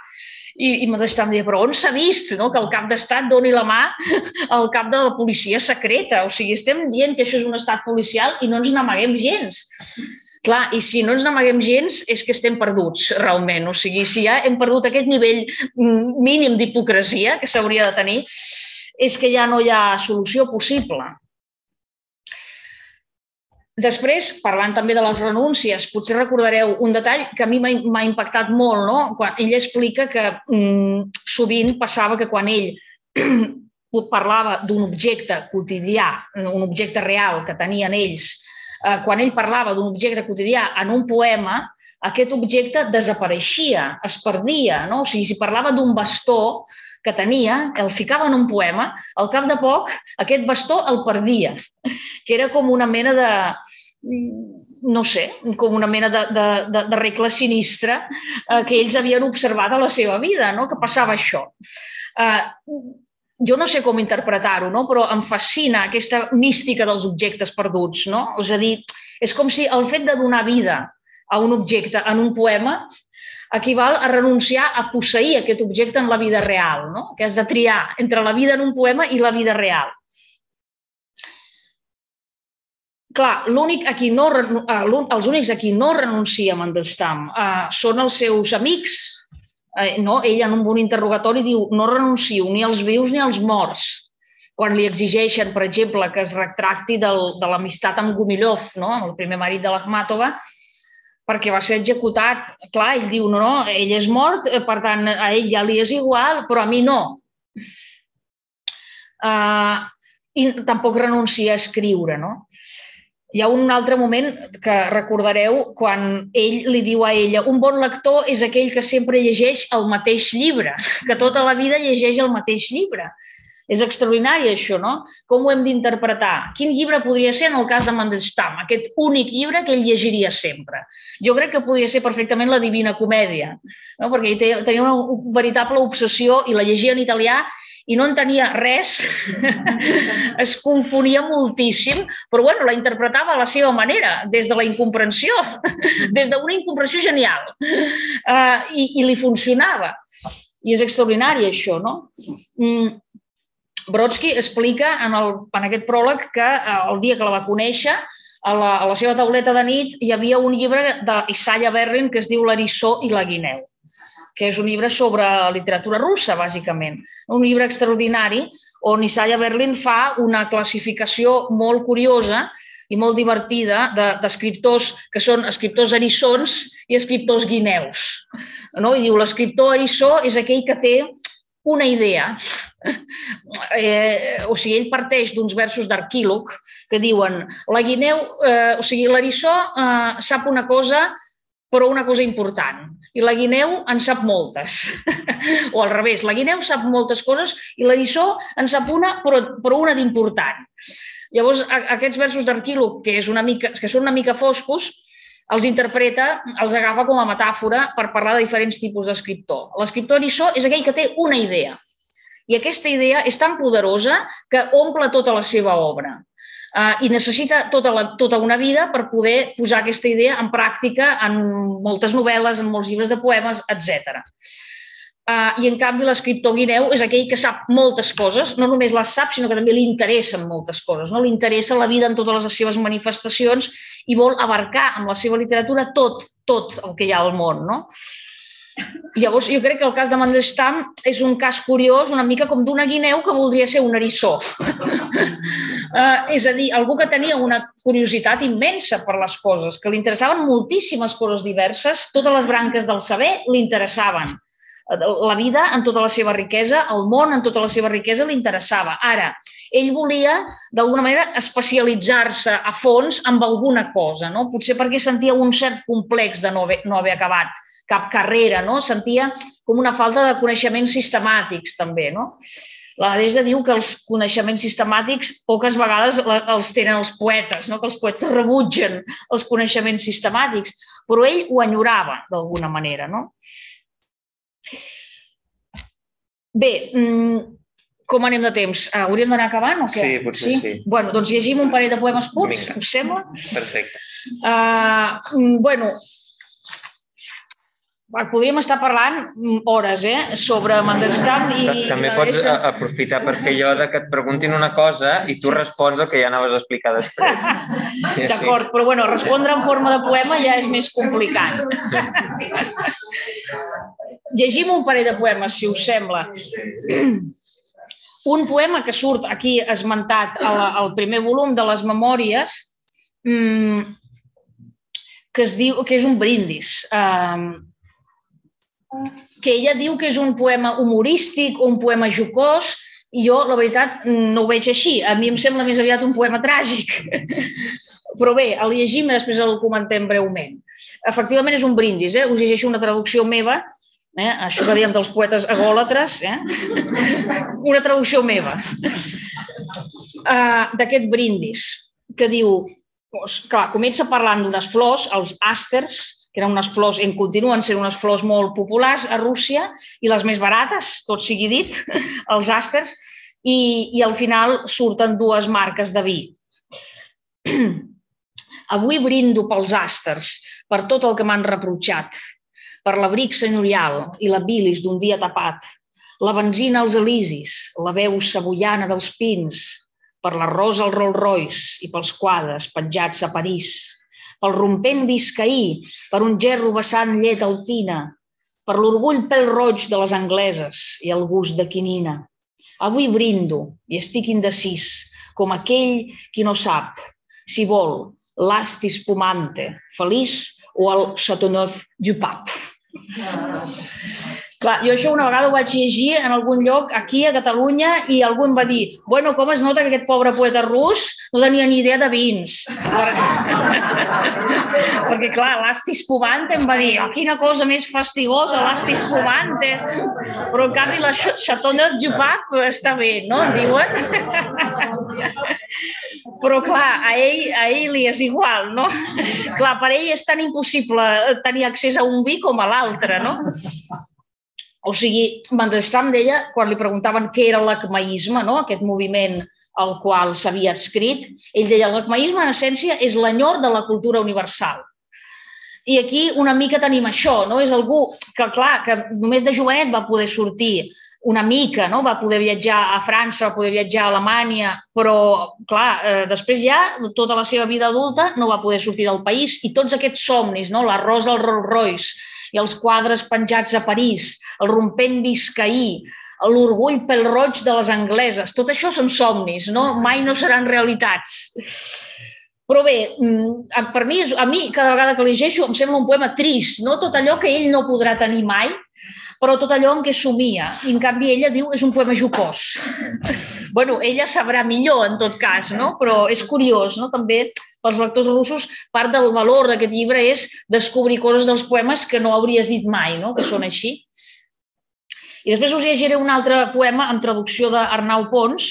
I, i m'estava dient, però on s'ha vist no? que el cap d'estat doni la mà al cap de la policia secreta? O sigui, estem dient que això és un estat policial i no ens n'amaguem gens. Clar, i si no ens n'amaguem gens és que estem perduts, realment. O sigui, si ja hem perdut aquest nivell mínim d'hipocresia que s'hauria de tenir, és que ja no hi ha solució possible. Després, parlant també de les renúncies, potser recordareu un detall que a mi m'ha impactat molt, no? Quan ell explica que mm, sovint passava que quan ell parlava d'un objecte quotidià, un objecte real que tenien ells, eh, quan ell parlava d'un objecte quotidià en un poema, aquest objecte desapareixia, es perdia. No? O sigui, si parlava d'un bastó que tenia, el ficava en un poema, al cap de poc aquest bastó el perdia, que era com una mena de, no sé, com una mena de, de, de, de regla sinistra eh, que ells havien observat a la seva vida, no? que passava això. Eh, jo no sé com interpretar-ho, no? però em fascina aquesta mística dels objectes perduts. No? És a dir, és com si el fet de donar vida a un objecte en un poema equival a renunciar a posseir aquest objecte en la vida real, no? que has de triar entre la vida en un poema i la vida real. Clar, l'únic a qui no, eh, els únics a qui no renuncia Mandelstam uh, són els seus amics. Uh, no? Ell en un interrogatori diu no renuncio ni als vius ni als morts. Quan li exigeixen, per exemple, que es retracti del, de l'amistat amb Gumilov, no? el primer marit de l'Akhmatova, perquè va ser executat. Clar, ell diu, no, no, ell és mort, eh, per tant, a ell ja li és igual, però a mi no. Uh, I tampoc renuncia a escriure, no? Hi ha un altre moment que recordareu quan ell li diu a ella un bon lector és aquell que sempre llegeix el mateix llibre, que tota la vida llegeix el mateix llibre. És extraordinari això, no? Com ho hem d'interpretar? Quin llibre podria ser en el cas de Mandelstam? Aquest únic llibre que ell llegiria sempre. Jo crec que podria ser perfectament la Divina Comèdia, no? perquè ell tenia una veritable obsessió i la llegia en italià i no entenia res, es confonia moltíssim, però bueno, la interpretava a la seva manera, des de la incomprensió, des d'una incomprensió genial. Uh, i, I li funcionava. I és extraordinari això, no? Mm, Brodsky explica en, el, en aquest pròleg que eh, el dia que la va conèixer, a la, a la seva tauleta de nit hi havia un llibre d'Isaiah Berlin que es diu L'Arissó i la guineu, que és un llibre sobre literatura russa, bàsicament. Un llibre extraordinari on Isaiah Berlin fa una classificació molt curiosa i molt divertida d'escriptors de, que són escriptors erissons i escriptors guineus. No? I diu, l'escriptor erissó és aquell que té una idea. Eh, o sigui, ell parteix d'uns versos d'Arquíloc que diuen la guineu, eh, o sigui, l'erissó eh, sap una cosa però una cosa important. I la guineu en sap moltes. o al revés, la guineu sap moltes coses i l'erissó en sap una, però, però una d'important. Llavors, aquests versos d'Arquíloc, que, és una mica, que són una mica foscos, els interpreta, els agafa com a metàfora per parlar de diferents tipus d'escriptor. L'escriptor eriçó és aquell que té una idea i aquesta idea és tan poderosa que omple tota la seva obra uh, i necessita tota, la, tota una vida per poder posar aquesta idea en pràctica en moltes novel·les, en molts llibres de poemes, etc. Uh, I, en canvi, l'escriptor guineu és aquell que sap moltes coses, no només les sap, sinó que també li interessen moltes coses. No? Li interessa la vida en totes les seves manifestacions i vol abarcar amb la seva literatura tot, tot el que hi ha al món. No? Llavors, jo crec que el cas de Mandelstam és un cas curiós, una mica com d'una guineu que voldria ser un erissó. uh, és a dir, algú que tenia una curiositat immensa per les coses, que li interessaven moltíssimes coses diverses, totes les branques del saber li interessaven la vida en tota la seva riquesa, el món en tota la seva riquesa li interessava. Ara, ell volia, d'alguna manera, especialitzar-se a fons amb alguna cosa, no? potser perquè sentia un cert complex de no haver, no haver acabat cap carrera, no? sentia com una falta de coneixements sistemàtics, també. No? La Nadежda diu que els coneixements sistemàtics poques vegades els tenen els poetes, no? que els poetes rebutgen els coneixements sistemàtics, però ell ho enyorava d'alguna manera. No? Bé, mm, com anem de temps? Uh, hauríem d'anar acabant o què? Sí, potser sí. sí. Bueno, doncs llegim un parell de poemes curts, Vinga. us sembla? Perfecte. Uh, bueno, podríem estar parlant hores eh, sobre Mandelstam i... També pots aprofitar per fer allò de que et preguntin una cosa i tu respons el que ja anaves a explicar després. D'acord, però bueno, respondre en forma de poema ja és més complicat. Llegim un parell de poemes, si us sembla. Un poema que surt aquí esmentat al primer volum de les memòries, mm, que es diu que és un brindis. Que ella diu que és un poema humorístic, un poema jocós, i jo, la veritat, no ho veig així. A mi em sembla més aviat un poema tràgic. Però bé, el llegim i després el comentem breument. Efectivament és un brindis, eh? us llegeixo una traducció meva Eh? Això que diem dels poetes agòlatres, eh? una traducció meva, uh, d'aquest brindis, que diu, doncs, clar, comença parlant d'unes flors, els àsters, que eren unes flors, en continuen sent unes flors molt populars a Rússia i les més barates, tot sigui dit, els àsters, i, i al final surten dues marques de vi. Avui brindo pels àsters, per tot el que m'han reprotxat, per l'abric senyorial i la bilis d'un dia tapat, la benzina als elisis, la veu sabullana dels pins, per l'arròs al Rolls Royce i pels quadres penjats a París, pel rompent viscaí, per un gerro vessant llet alpina, per l'orgull pel roig de les angleses i el gust de quinina. Avui brindo i estic indecis, com aquell qui no sap si vol l'asti spumante, feliç o el Chateauneuf du Pape. Clar, jo això una vegada ho vaig llegir en algun lloc aquí a Catalunya i algú em va dir bueno, com es nota que aquest pobre poeta rus no tenia ni idea de vins. Perquè, clar, l'Astis Pumante em va dir oh, quina cosa més fastigosa, l'Astis Pumante. Però, en canvi, la Chateauneuf du Pape està bé, no? Diuen. Però, clar, a ell, a ell li és igual, no? Clar, per ell és tan impossible tenir accés a un vi com a l'altre, no? O sigui, Mandelstam deia, quan li preguntaven què era l'acmaïsme, no? aquest moviment al qual s'havia escrit, ell deia l'acmaïsme, en essència, és l'enyor de la cultura universal. I aquí una mica tenim això, no? És algú que, clar, que només de jovenet va poder sortir una mica, no? va poder viatjar a França, va poder viatjar a Alemanya, però, clar, eh, després ja, tota la seva vida adulta, no va poder sortir del país i tots aquests somnis, no? l'arròs al Rolls Royce, els quadres penjats a París, el rompent viscaí, l'orgull pel roig de les angleses. Tot això són somnis, no? mai no seran realitats. Però bé, mm, per mi, a mi cada vegada que llegeixo em sembla un poema trist, no tot allò que ell no podrà tenir mai, però tot allò en què somia. I en canvi ella diu és un poema jocós. bueno, ella sabrà millor en tot cas, no? però és curiós, no? també pels lectors russos, part del valor d'aquest llibre és descobrir coses dels poemes que no hauries dit mai, no? que són així. I després us llegiré un altre poema en traducció d'Arnau Pons,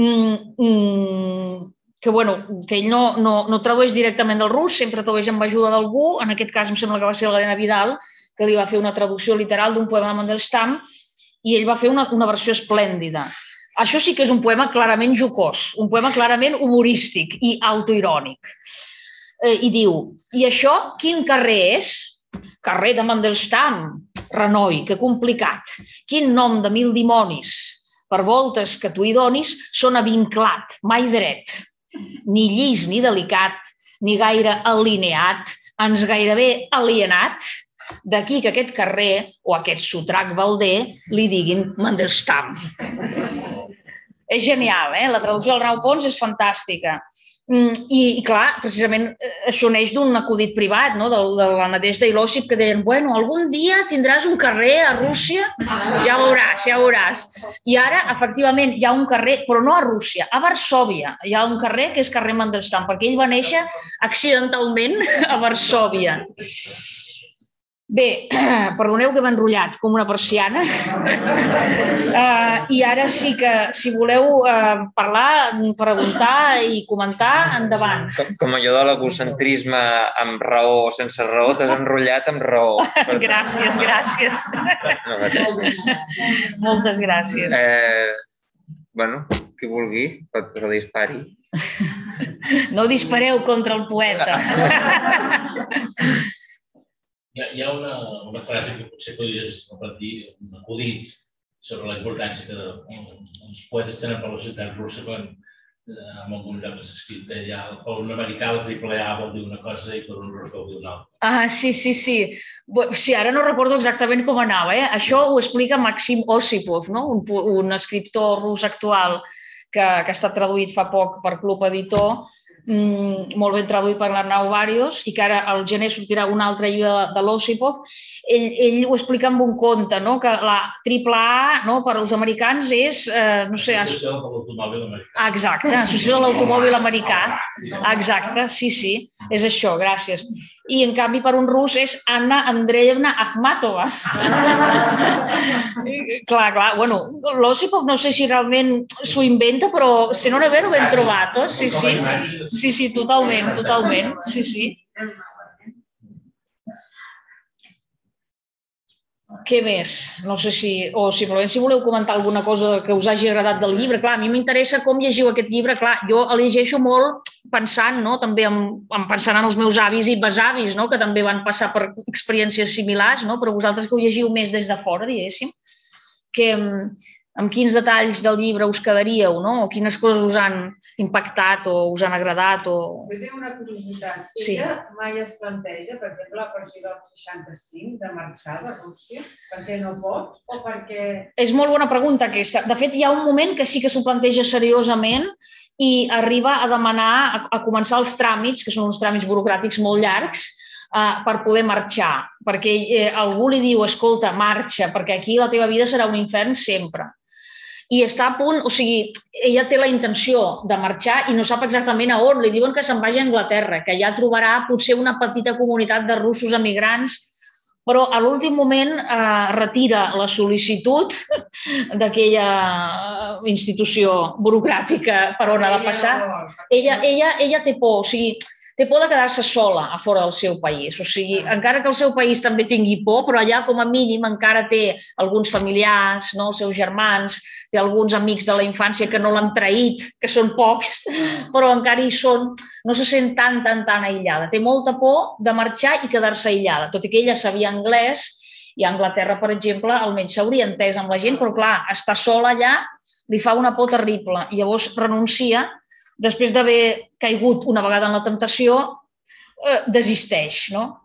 mm, mm, que, bueno, que ell no, no, no tradueix directament del rus, sempre tradueix amb ajuda d'algú, en aquest cas em sembla que va ser la Galena Vidal, que li va fer una traducció literal d'un poema de Mandelstam, i ell va fer una, una versió esplèndida. Això sí que és un poema clarament jocós, un poema clarament humorístic i autoirònic. Eh, I diu, i això quin carrer és? Carrer de Mandelstam, Renoi, que complicat. Quin nom de mil dimonis. Per voltes que tu hi donis, són avinclat, mai dret. Ni llis ni delicat, ni gaire alineat, ens gairebé alienat, D'aquí que aquest carrer o aquest sotrac balder li diguin Mandelstam. és genial, eh? La traducció del Rau Pons és fantàstica. Mm, I, I, clar, precisament eh, això neix d'un acudit privat, no? de, de la Nadezhda i l'Ossip, que deien, bueno, algun dia tindràs un carrer a Rússia, ja veuràs, ja veuràs. I ara, efectivament, hi ha un carrer, però no a Rússia, a Varsòvia. Hi ha un carrer que és carrer Mandelstam, perquè ell va néixer accidentalment a Varsòvia. Bé, perdoneu que m'he enrotllat com una persiana. uh, I ara sí que, si voleu uh, parlar, preguntar i comentar, endavant. Com, com allò de l'egocentrisme amb raó o sense raó, t'has enrotllat amb raó. gràcies, gràcies. No, Moltes gràcies. Eh, bueno, qui vulgui, pot que dispari. No dispareu contra el poeta. Hi ha, hi ha una, una frase que potser podries repetir, un acudit, sobre la importància que els poetes tenen per la societat russa quan eh, en algun lloc s'ha escrit allà, per un americà el triple A vol dir una cosa i per un rus vol dir una altra. Ah, sí, sí, sí. Sí, ara no recordo exactament com anava. Eh? Això ho explica Maxim Osipov, no? un, un escriptor rus actual que, que ha estat traduït fa poc per Club Editor mm, molt ben traduït per l'Arnau Varios i que ara al gener sortirà un altre llibre de, de l'Ossipov, ell, ell ho explica amb un conte, no? que la triple A no, per als americans és, eh, no sé... Associació de l'automòbil americà. Exacte, Associació de l'automòbil americà. Exacte, sí, sí, és això, gràcies i en canvi per un rus és Anna Andreevna Akhmatova. clar, clar, bueno, l'Ossipov no sé si realment s'ho inventa, però se non è vero ben trobat, eh? sí, sí, sí, sí, totalment, totalment, sí, sí. Què més? No sé si... O simplement si voleu comentar alguna cosa que us hagi agradat del llibre. Clar, a mi m'interessa com llegiu aquest llibre. Clar, jo el llegeixo molt pensant, no? també en, en pensant en els meus avis i besavis, no? que també van passar per experiències similars, no? però vosaltres que ho llegiu més des de fora, diguéssim, que, amb quins detalls del llibre us quedaríeu, no? o quines coses us han impactat o us han agradat. O... Jo tinc una curiositat. Sí. Ella mai es planteja, per exemple, a partir del 65, de marxar de Rússia, perquè no pot o perquè... És molt bona pregunta aquesta. De fet, hi ha un moment que sí que s'ho planteja seriosament i arriba a demanar, a, a començar els tràmits, que són uns tràmits burocràtics molt llargs, uh, per poder marxar. Perquè eh, algú li diu, escolta, marxa, perquè aquí la teva vida serà un infern sempre i està a punt, o sigui, ella té la intenció de marxar i no sap exactament a on. Li diuen que se'n vagi a Anglaterra, que ja trobarà potser una petita comunitat de russos emigrants, però a l'últim moment eh, retira la sol·licitud d'aquella institució burocràtica per on ha de passar. Ella, ella, ella té por, o sigui, té por de quedar-se sola a fora del seu país. O sigui, encara que el seu país també tingui por, però allà com a mínim encara té alguns familiars, no? els seus germans, té alguns amics de la infància que no l'han traït, que són pocs, però encara hi són, no se sent tan, tan, tan aïllada. Té molta por de marxar i quedar-se aïllada, tot i que ella sabia anglès i a Anglaterra, per exemple, almenys s'hauria entès amb la gent, però clar, estar sola allà li fa una por terrible. I llavors renuncia després d'haver caigut una vegada en la temptació, eh, desisteix, no?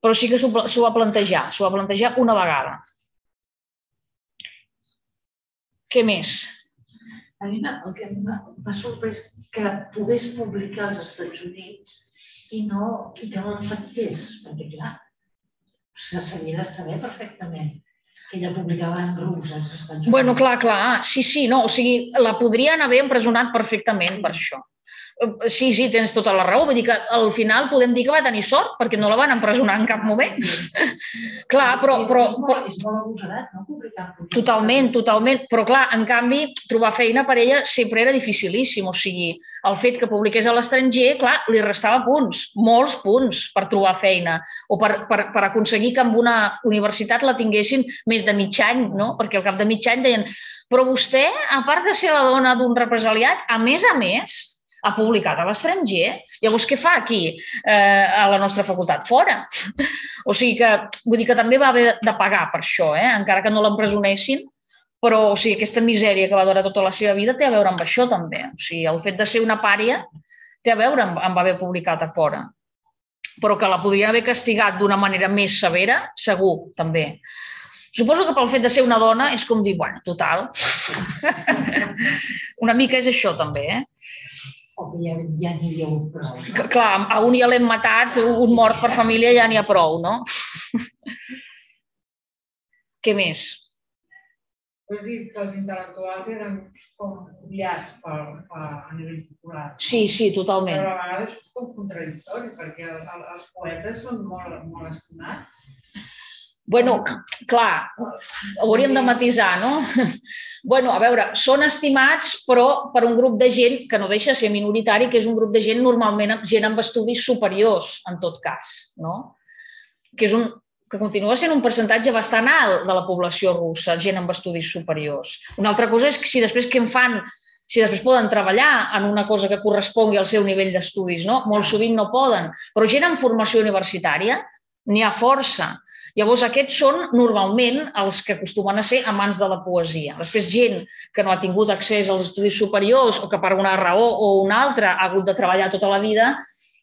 Però sí que s'ho va plantejar, s'ho va plantejar una vegada. Què més? A mi el que m'ha sorprès que pogués publicar als Estats Units i no, i que no l'afectés, perquè clar, s'havia de saber perfectament que ella publicava en rus als Estats Units. Bueno, clar, clar, sí, sí, no, o sigui, la podrien haver empresonat perfectament per això. Sí, sí, tens tota la raó. Vull dir que al final podem dir que va tenir sort perquè no la van empresonar en cap moment. clar, però... però, molt, és molt agosarat, no? Totalment, totalment. Però clar, en canvi, trobar feina per ella sempre era dificilíssim. O sigui, el fet que publiqués a l'estranger, clar, li restava punts, molts punts per trobar feina o per, per, per aconseguir que en una universitat la tinguessin més de mig any, no? Perquè al cap de mig any deien però vostè, a part de ser la dona d'un represaliat, a més a més, ha publicat a l'estranger. Llavors, què fa aquí eh, a la nostra facultat? Fora. O sigui que, vull dir que també va haver de pagar per això, eh? encara que no l'empresonessin, però o sigui, aquesta misèria que va durar tota la seva vida té a veure amb això també. O sigui, el fet de ser una pària té a veure amb, amb haver publicat a fora. Però que la podrien haver castigat d'una manera més severa, segur, també. Suposo que pel fet de ser una dona és com dir, bueno, total. una mica és això també, eh? O que ja, ja n'hi havia un prou. Que, clar, a un ja l'hem matat, un mort per família ja n'hi ha prou, no? Què més? Has dit que els intel·lectuals eren com odiats per, per, a nivell popular. Sí, sí, totalment. Però a vegades és com contradictori, perquè els, els poetes són molt, molt estimats Bueno, clar, hauríem de matisar, no? Bueno, a veure, són estimats, però per un grup de gent que no deixa ser minoritari, que és un grup de gent normalment gent amb estudis superiors, en tot cas, no? Que és un, que continua sent un percentatge bastant alt de la població russa, gent amb estudis superiors. Una altra cosa és que si després què en fan, si després poden treballar en una cosa que correspongui al seu nivell d'estudis, no? Molt sovint no poden, però gent amb formació universitària n'hi ha força. Llavors, aquests són normalment els que acostumen a ser amants de la poesia. Després, gent que no ha tingut accés als estudis superiors o que per una raó o una altra ha hagut de treballar tota la vida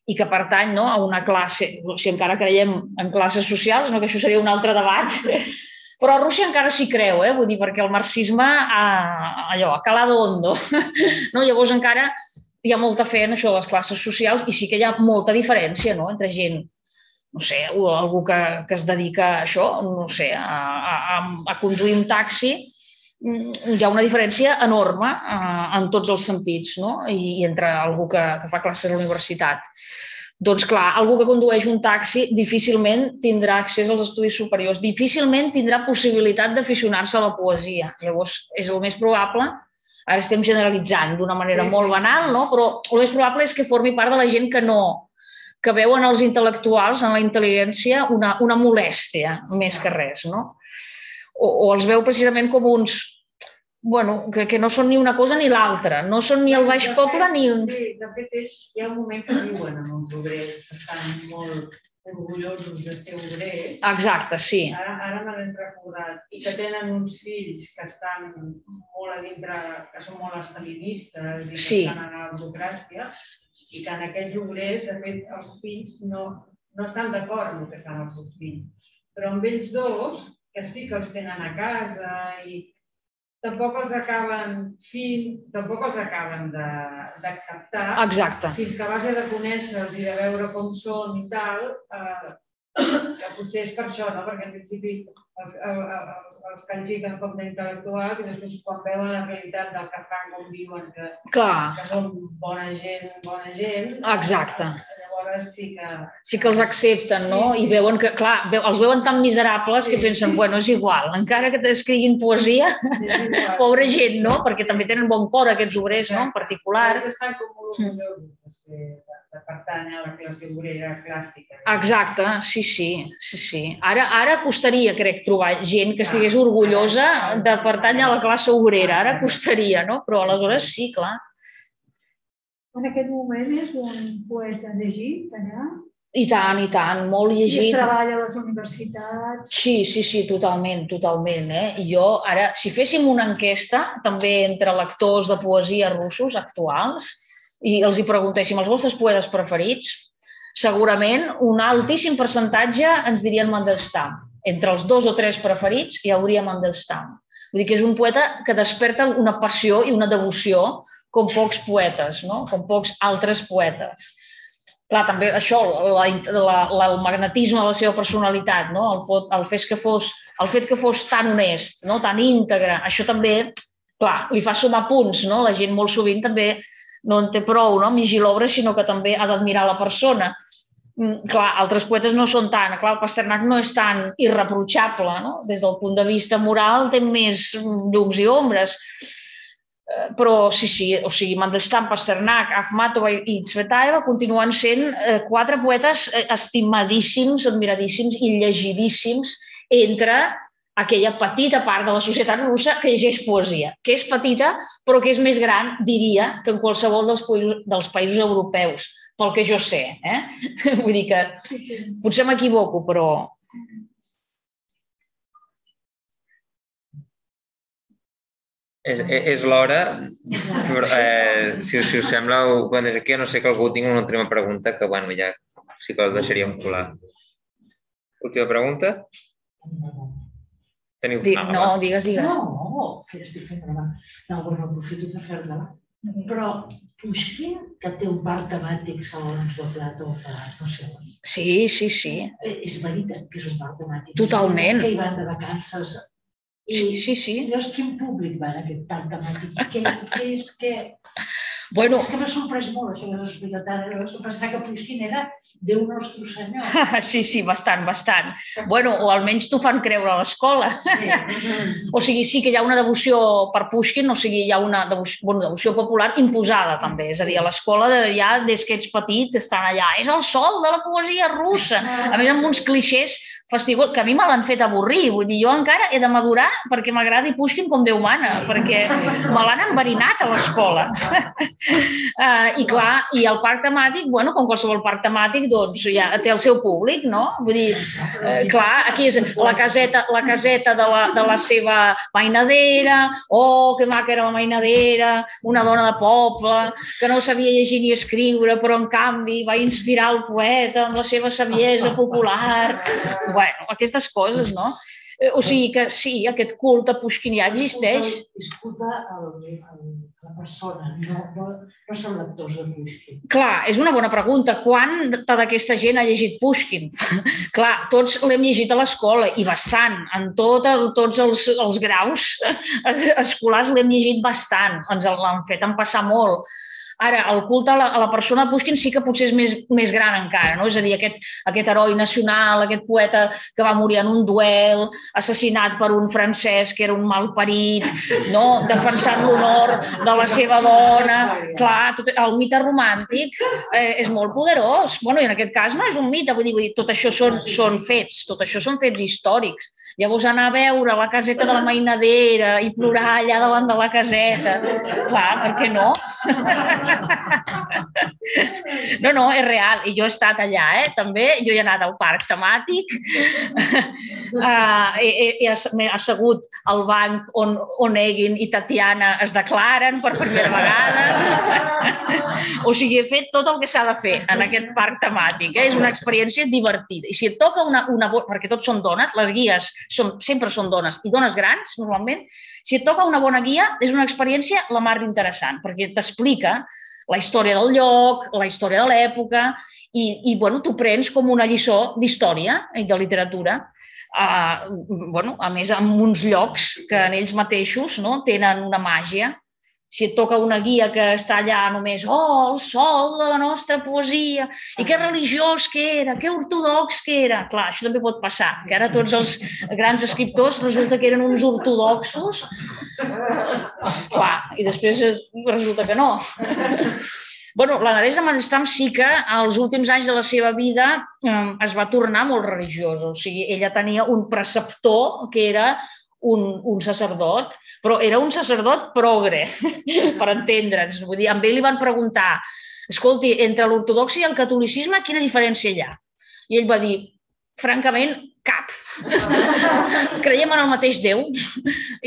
i que pertany no, a una classe, si encara creiem en classes socials, no, que això seria un altre debat, però a Rússia encara s'hi creu, eh? vull dir, perquè el marxisme ha, allò, ha calado hondo. No? Llavors encara hi ha molta fe en això de les classes socials i sí que hi ha molta diferència no? entre gent no sé, algú que, que es dedica a això, no sé, a, a, a conduir un taxi, mm, hi ha una diferència enorme eh, en tots els sentits, no? I, i entre algú que, que fa classes a la universitat. Doncs clar, algú que condueix un taxi difícilment tindrà accés als estudis superiors, difícilment tindrà possibilitat d'aficionar-se a la poesia. Llavors, és el més probable, ara estem generalitzant d'una manera sí, molt banal, no? però el més probable és que formi part de la gent que no, que veuen els intel·lectuals en la intel·ligència una, una molèstia, més que res, no? O, o els veu precisament com uns, bueno, que, que no són ni una cosa ni l'altra, no són ni el baix De poble fet, ni... un- Sí, de fet, és, hi ha un moment que viuen amb els obrers, que estan molt orgullosos de ser obrers. Exacte, sí. Ara, ara me l'hem recordat. I que tenen uns fills que estan molt a dintre, que són molt estalinistes i que Sí. estan en la burocràcia, i que en aquests obrers, de fet, els fills no, no estan d'acord amb el que fan els seus fills. Però amb ells dos, que sí que els tenen a casa i tampoc els acaben fint, tampoc els acaben d'acceptar, Exacte. fins que a base de conèixer-los i de veure com són i tal, eh, que potser és per això, no? perquè en principi els, el, el, els califiquen com d'intel·lectuals i després quan veuen la realitat del que fan, com diuen, que, Clar, que són bona gent, bona gent, Exacte. llavors sí que... sí que els accepten, no? Sí, sí. I veuen que, clar, els veuen tan miserables que Sí, pensen, sí, bueno, és igual, encara que t'escriguin poesia, igual. pobra gent, no? Perquè també tenen bon cor aquests obrers, no? En particular. Ells estan com molt orgullosos de, pertànyer a la classe obrera clàssica. Exacte, sí, sí, sí, sí. Ara, ara costaria, crec, trobar gent que estigués orgullosa de pertànyer a la classe obrera. Ara costaria, no? Però aleshores sí, clar. En aquest moment és un poeta llegit allà I tant, i tant, molt i es llegit. treballa a les universitats. Sí, sí, sí, totalment, totalment. Eh? I jo ara, si féssim una enquesta també entre lectors de poesia russos actuals i els hi preguntéssim els vostres poetes preferits, segurament un altíssim percentatge ens dirien Mandelstam. Entre els dos o tres preferits hi hauria Mandelstam. Vull dir que és un poeta que desperta una passió i una devoció com pocs poetes, no? com pocs altres poetes. Clar, també això, la, la, la, el magnetisme de la seva personalitat, no? el, fot, el, fet que fos, el fet que fos tan honest, no? tan íntegre, això també, clar, li fa sumar punts. No? La gent molt sovint també no en té prou no? llegir l'obra, sinó que també ha d'admirar la persona. Mm, Clar, altres poetes no són tant. Clar, el Pasternak no és tan irreprotxable, no? Des del punt de vista moral té més llums i ombres. Eh, Però sí, sí, o sigui, Mandelstam, Pasternak, Akhmatova i Tsvetaeva continuen sent eh, quatre poetes eh, estimadíssims, admiradíssims i llegidíssims entre aquella petita part de la societat russa que llegeix poesia, que és petita però que és més gran, diria, que en qualsevol dels països, dels països europeus, pel que jo sé. Eh? Vull dir que potser m'equivoco, però És, és l'hora, però, eh, si, us- si us sembla, ho plantejo aquí, no sé que algú tingui una última pregunta, que bueno, ja sí que la deixaríem colar. Última pregunta? Teniu... di- Ah, no, digues, digues. No, que estic fent broma. No, bueno, aprofito per fer-la. Però Pushkin, que té un parc temàtic segons de Plató, no sé, Sí, sí, sí. eh, és veritat que és un parc temàtic. Totalment. Que hi van de vacances. I Sí, sí, sí. llavors, quin públic va en aquest parc temàtic? Què, què és, què... Bueno, És que m'ha sorprès molt això explicat ara. Vaig pensar que Pushkin era Déu nostre senyor. sí, sí, bastant, bastant. Bueno, o almenys t'ho fan creure a l'escola. Sí. O sigui, sí que hi ha una devoció per Pushkin, o sigui, hi ha una devoció, bueno, devoció popular imposada també. És a dir, a l'escola de- ja des que ets petit estan allà. És el sol de la poesia russa. A més, amb uns clixés fastigosos que a mi me l'han fet avorrir. Vull dir, jo encara he de madurar perquè m'agradi Pushkin com Déu mana, perquè me l'han enverinat a l'escola. Uh, I clar, i el parc temàtic, bueno, com qualsevol parc temàtic, doncs ja té el seu públic, no? Vull dir, eh, clar, aquí és la caseta, la caseta de la, de la seva mainadera, oh, que maca era la mainadera, una dona de poble, que no sabia llegir ni escriure, però en canvi va inspirar el poeta amb la seva saviesa popular. Bueno, aquestes coses, no? Eh, O sigui que sí, aquest culte pushkinià existeix. El, el, la persona, no, no, no són lectors de Pushkin. Clar, és una bona pregunta. Quanta d'aquesta gent ha llegit Pushkin? Clar, tots l'hem llegit a l'escola i bastant. En tot el, tots els, els graus es- escolars l'hem llegit bastant. Ens l'han fet en passar molt. Ara, el culte a la, a la persona de Pushkin sí que potser és més, més gran encara, no? És a dir, aquest, aquest heroi nacional, aquest poeta que va morir en un duel, assassinat per un francès que era un malparit, no? defensant l'honor de la seva dona. Clar, tot, el mite romàntic eh, és molt poderós. Bueno, i en aquest cas no és un mite, vull dir, vull dir tot això són, són fets, tot això són fets històrics. Llavors anar a veure la caseta de la mainadera i plorar allà davant de la caseta. Clar, per què no? No, no, és real. I jo he estat allà, eh? També. Jo he anat al parc temàtic. Uh, he, he, he assegut al banc on, on Egin i Tatiana es declaren per primera vegada. O sigui, he fet tot el que s'ha de fer en aquest parc temàtic. Eh? És una experiència divertida. I si et toca una, una... Perquè tots són dones, les guies són, sempre són dones, i dones grans, normalment, si et toca una bona guia, és una experiència la mar d'interessant, perquè t'explica la història del lloc, la història de l'època, i, i bueno, tu prens com una lliçó d'història i de literatura. Uh, bueno, a més, amb uns llocs que en ells mateixos no, tenen una màgia si et toca una guia que està allà només, oh, el sol de la nostra poesia, i que religiós que era, que ortodox que era. Clar, això també pot passar, que ara tots els grans escriptors resulta que eren uns ortodoxos. Clar, i després resulta que no. bueno, la Neresa Mandelstam sí que als últims anys de la seva vida eh, es va tornar molt religiosa. O sigui, ella tenia un preceptor que era un, un sacerdot, però era un sacerdot progre, per entendre'ns. Vull dir, amb ell li van preguntar, escolti, entre l'ortodoxia i el catolicisme, quina diferència hi ha? I ell va dir, francament, cap. Creiem en el mateix Déu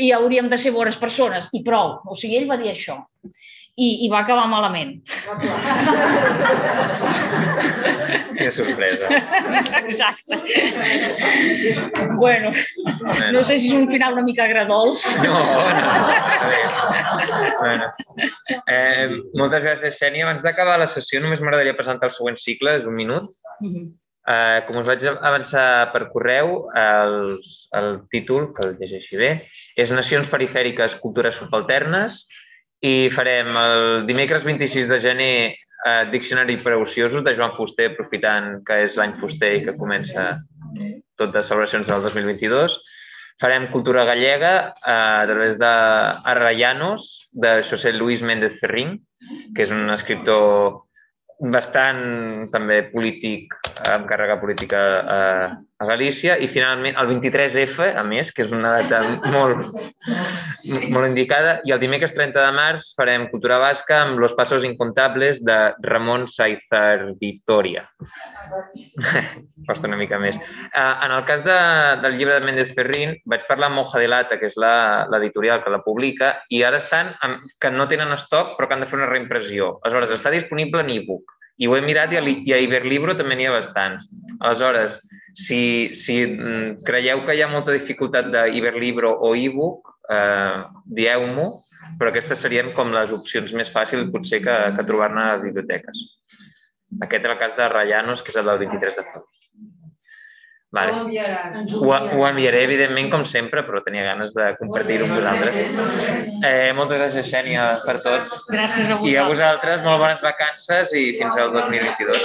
i hauríem de ser bones persones, i prou. O sigui, ell va dir això i, i va acabar malament. Quina sorpresa. Exacte. Bueno, no sé si és un final una mica agradols. No, no. Bueno. Eh, moltes gràcies, Xènia. Abans d'acabar la sessió, només m'agradaria presentar el següent cicle, és un minut. Eh, com us vaig avançar per correu, el, el títol, que el llegeixi bé, és Nacions perifèriques, cultures subalternes, i farem el dimecres 26 de gener eh, Diccionari ociosos de Joan Fuster, aprofitant que és l'any Fuster i que comença tot de celebracions del 2022. Farem cultura gallega eh, a través de Arrayanos, de José Luis Méndez Ferrín, que és un escriptor bastant també polític, amb càrrega política a, a Galícia, i finalment el 23F, a més, que és una data molt, molt indicada, i el dimecres 30 de març farem Cultura Basca amb Los Passos Incontables de Ramon Saizar Vitoria. Costa una mica més. Uh, en el cas de, del llibre de Méndez Ferrín, vaig parlar amb Moja de Lata, que és l'editorial que la publica, i ara estan, amb, que no tenen estoc, però que han de fer una reimpressió. Aleshores, està disponible en e-book. I ho he mirat i a, i a Iberlibro també n'hi ha bastants. Aleshores, si, si mm, creieu que hi ha molta dificultat d'Iberlibro o e-book, eh, dieu-m'ho, però aquestes serien com les opcions més fàcils potser que, que trobar-ne a les biblioteques. Aquest és el cas de Rayanos, que és el del 23 de febrer. Vale. Ho, ho enviaré, evidentment, com sempre, però tenia ganes de compartir-ho amb vosaltres. Eh, moltes gràcies, Xènia, per tot. Gràcies a vosaltres. I a vosaltres, molt bones vacances i fins al 2022.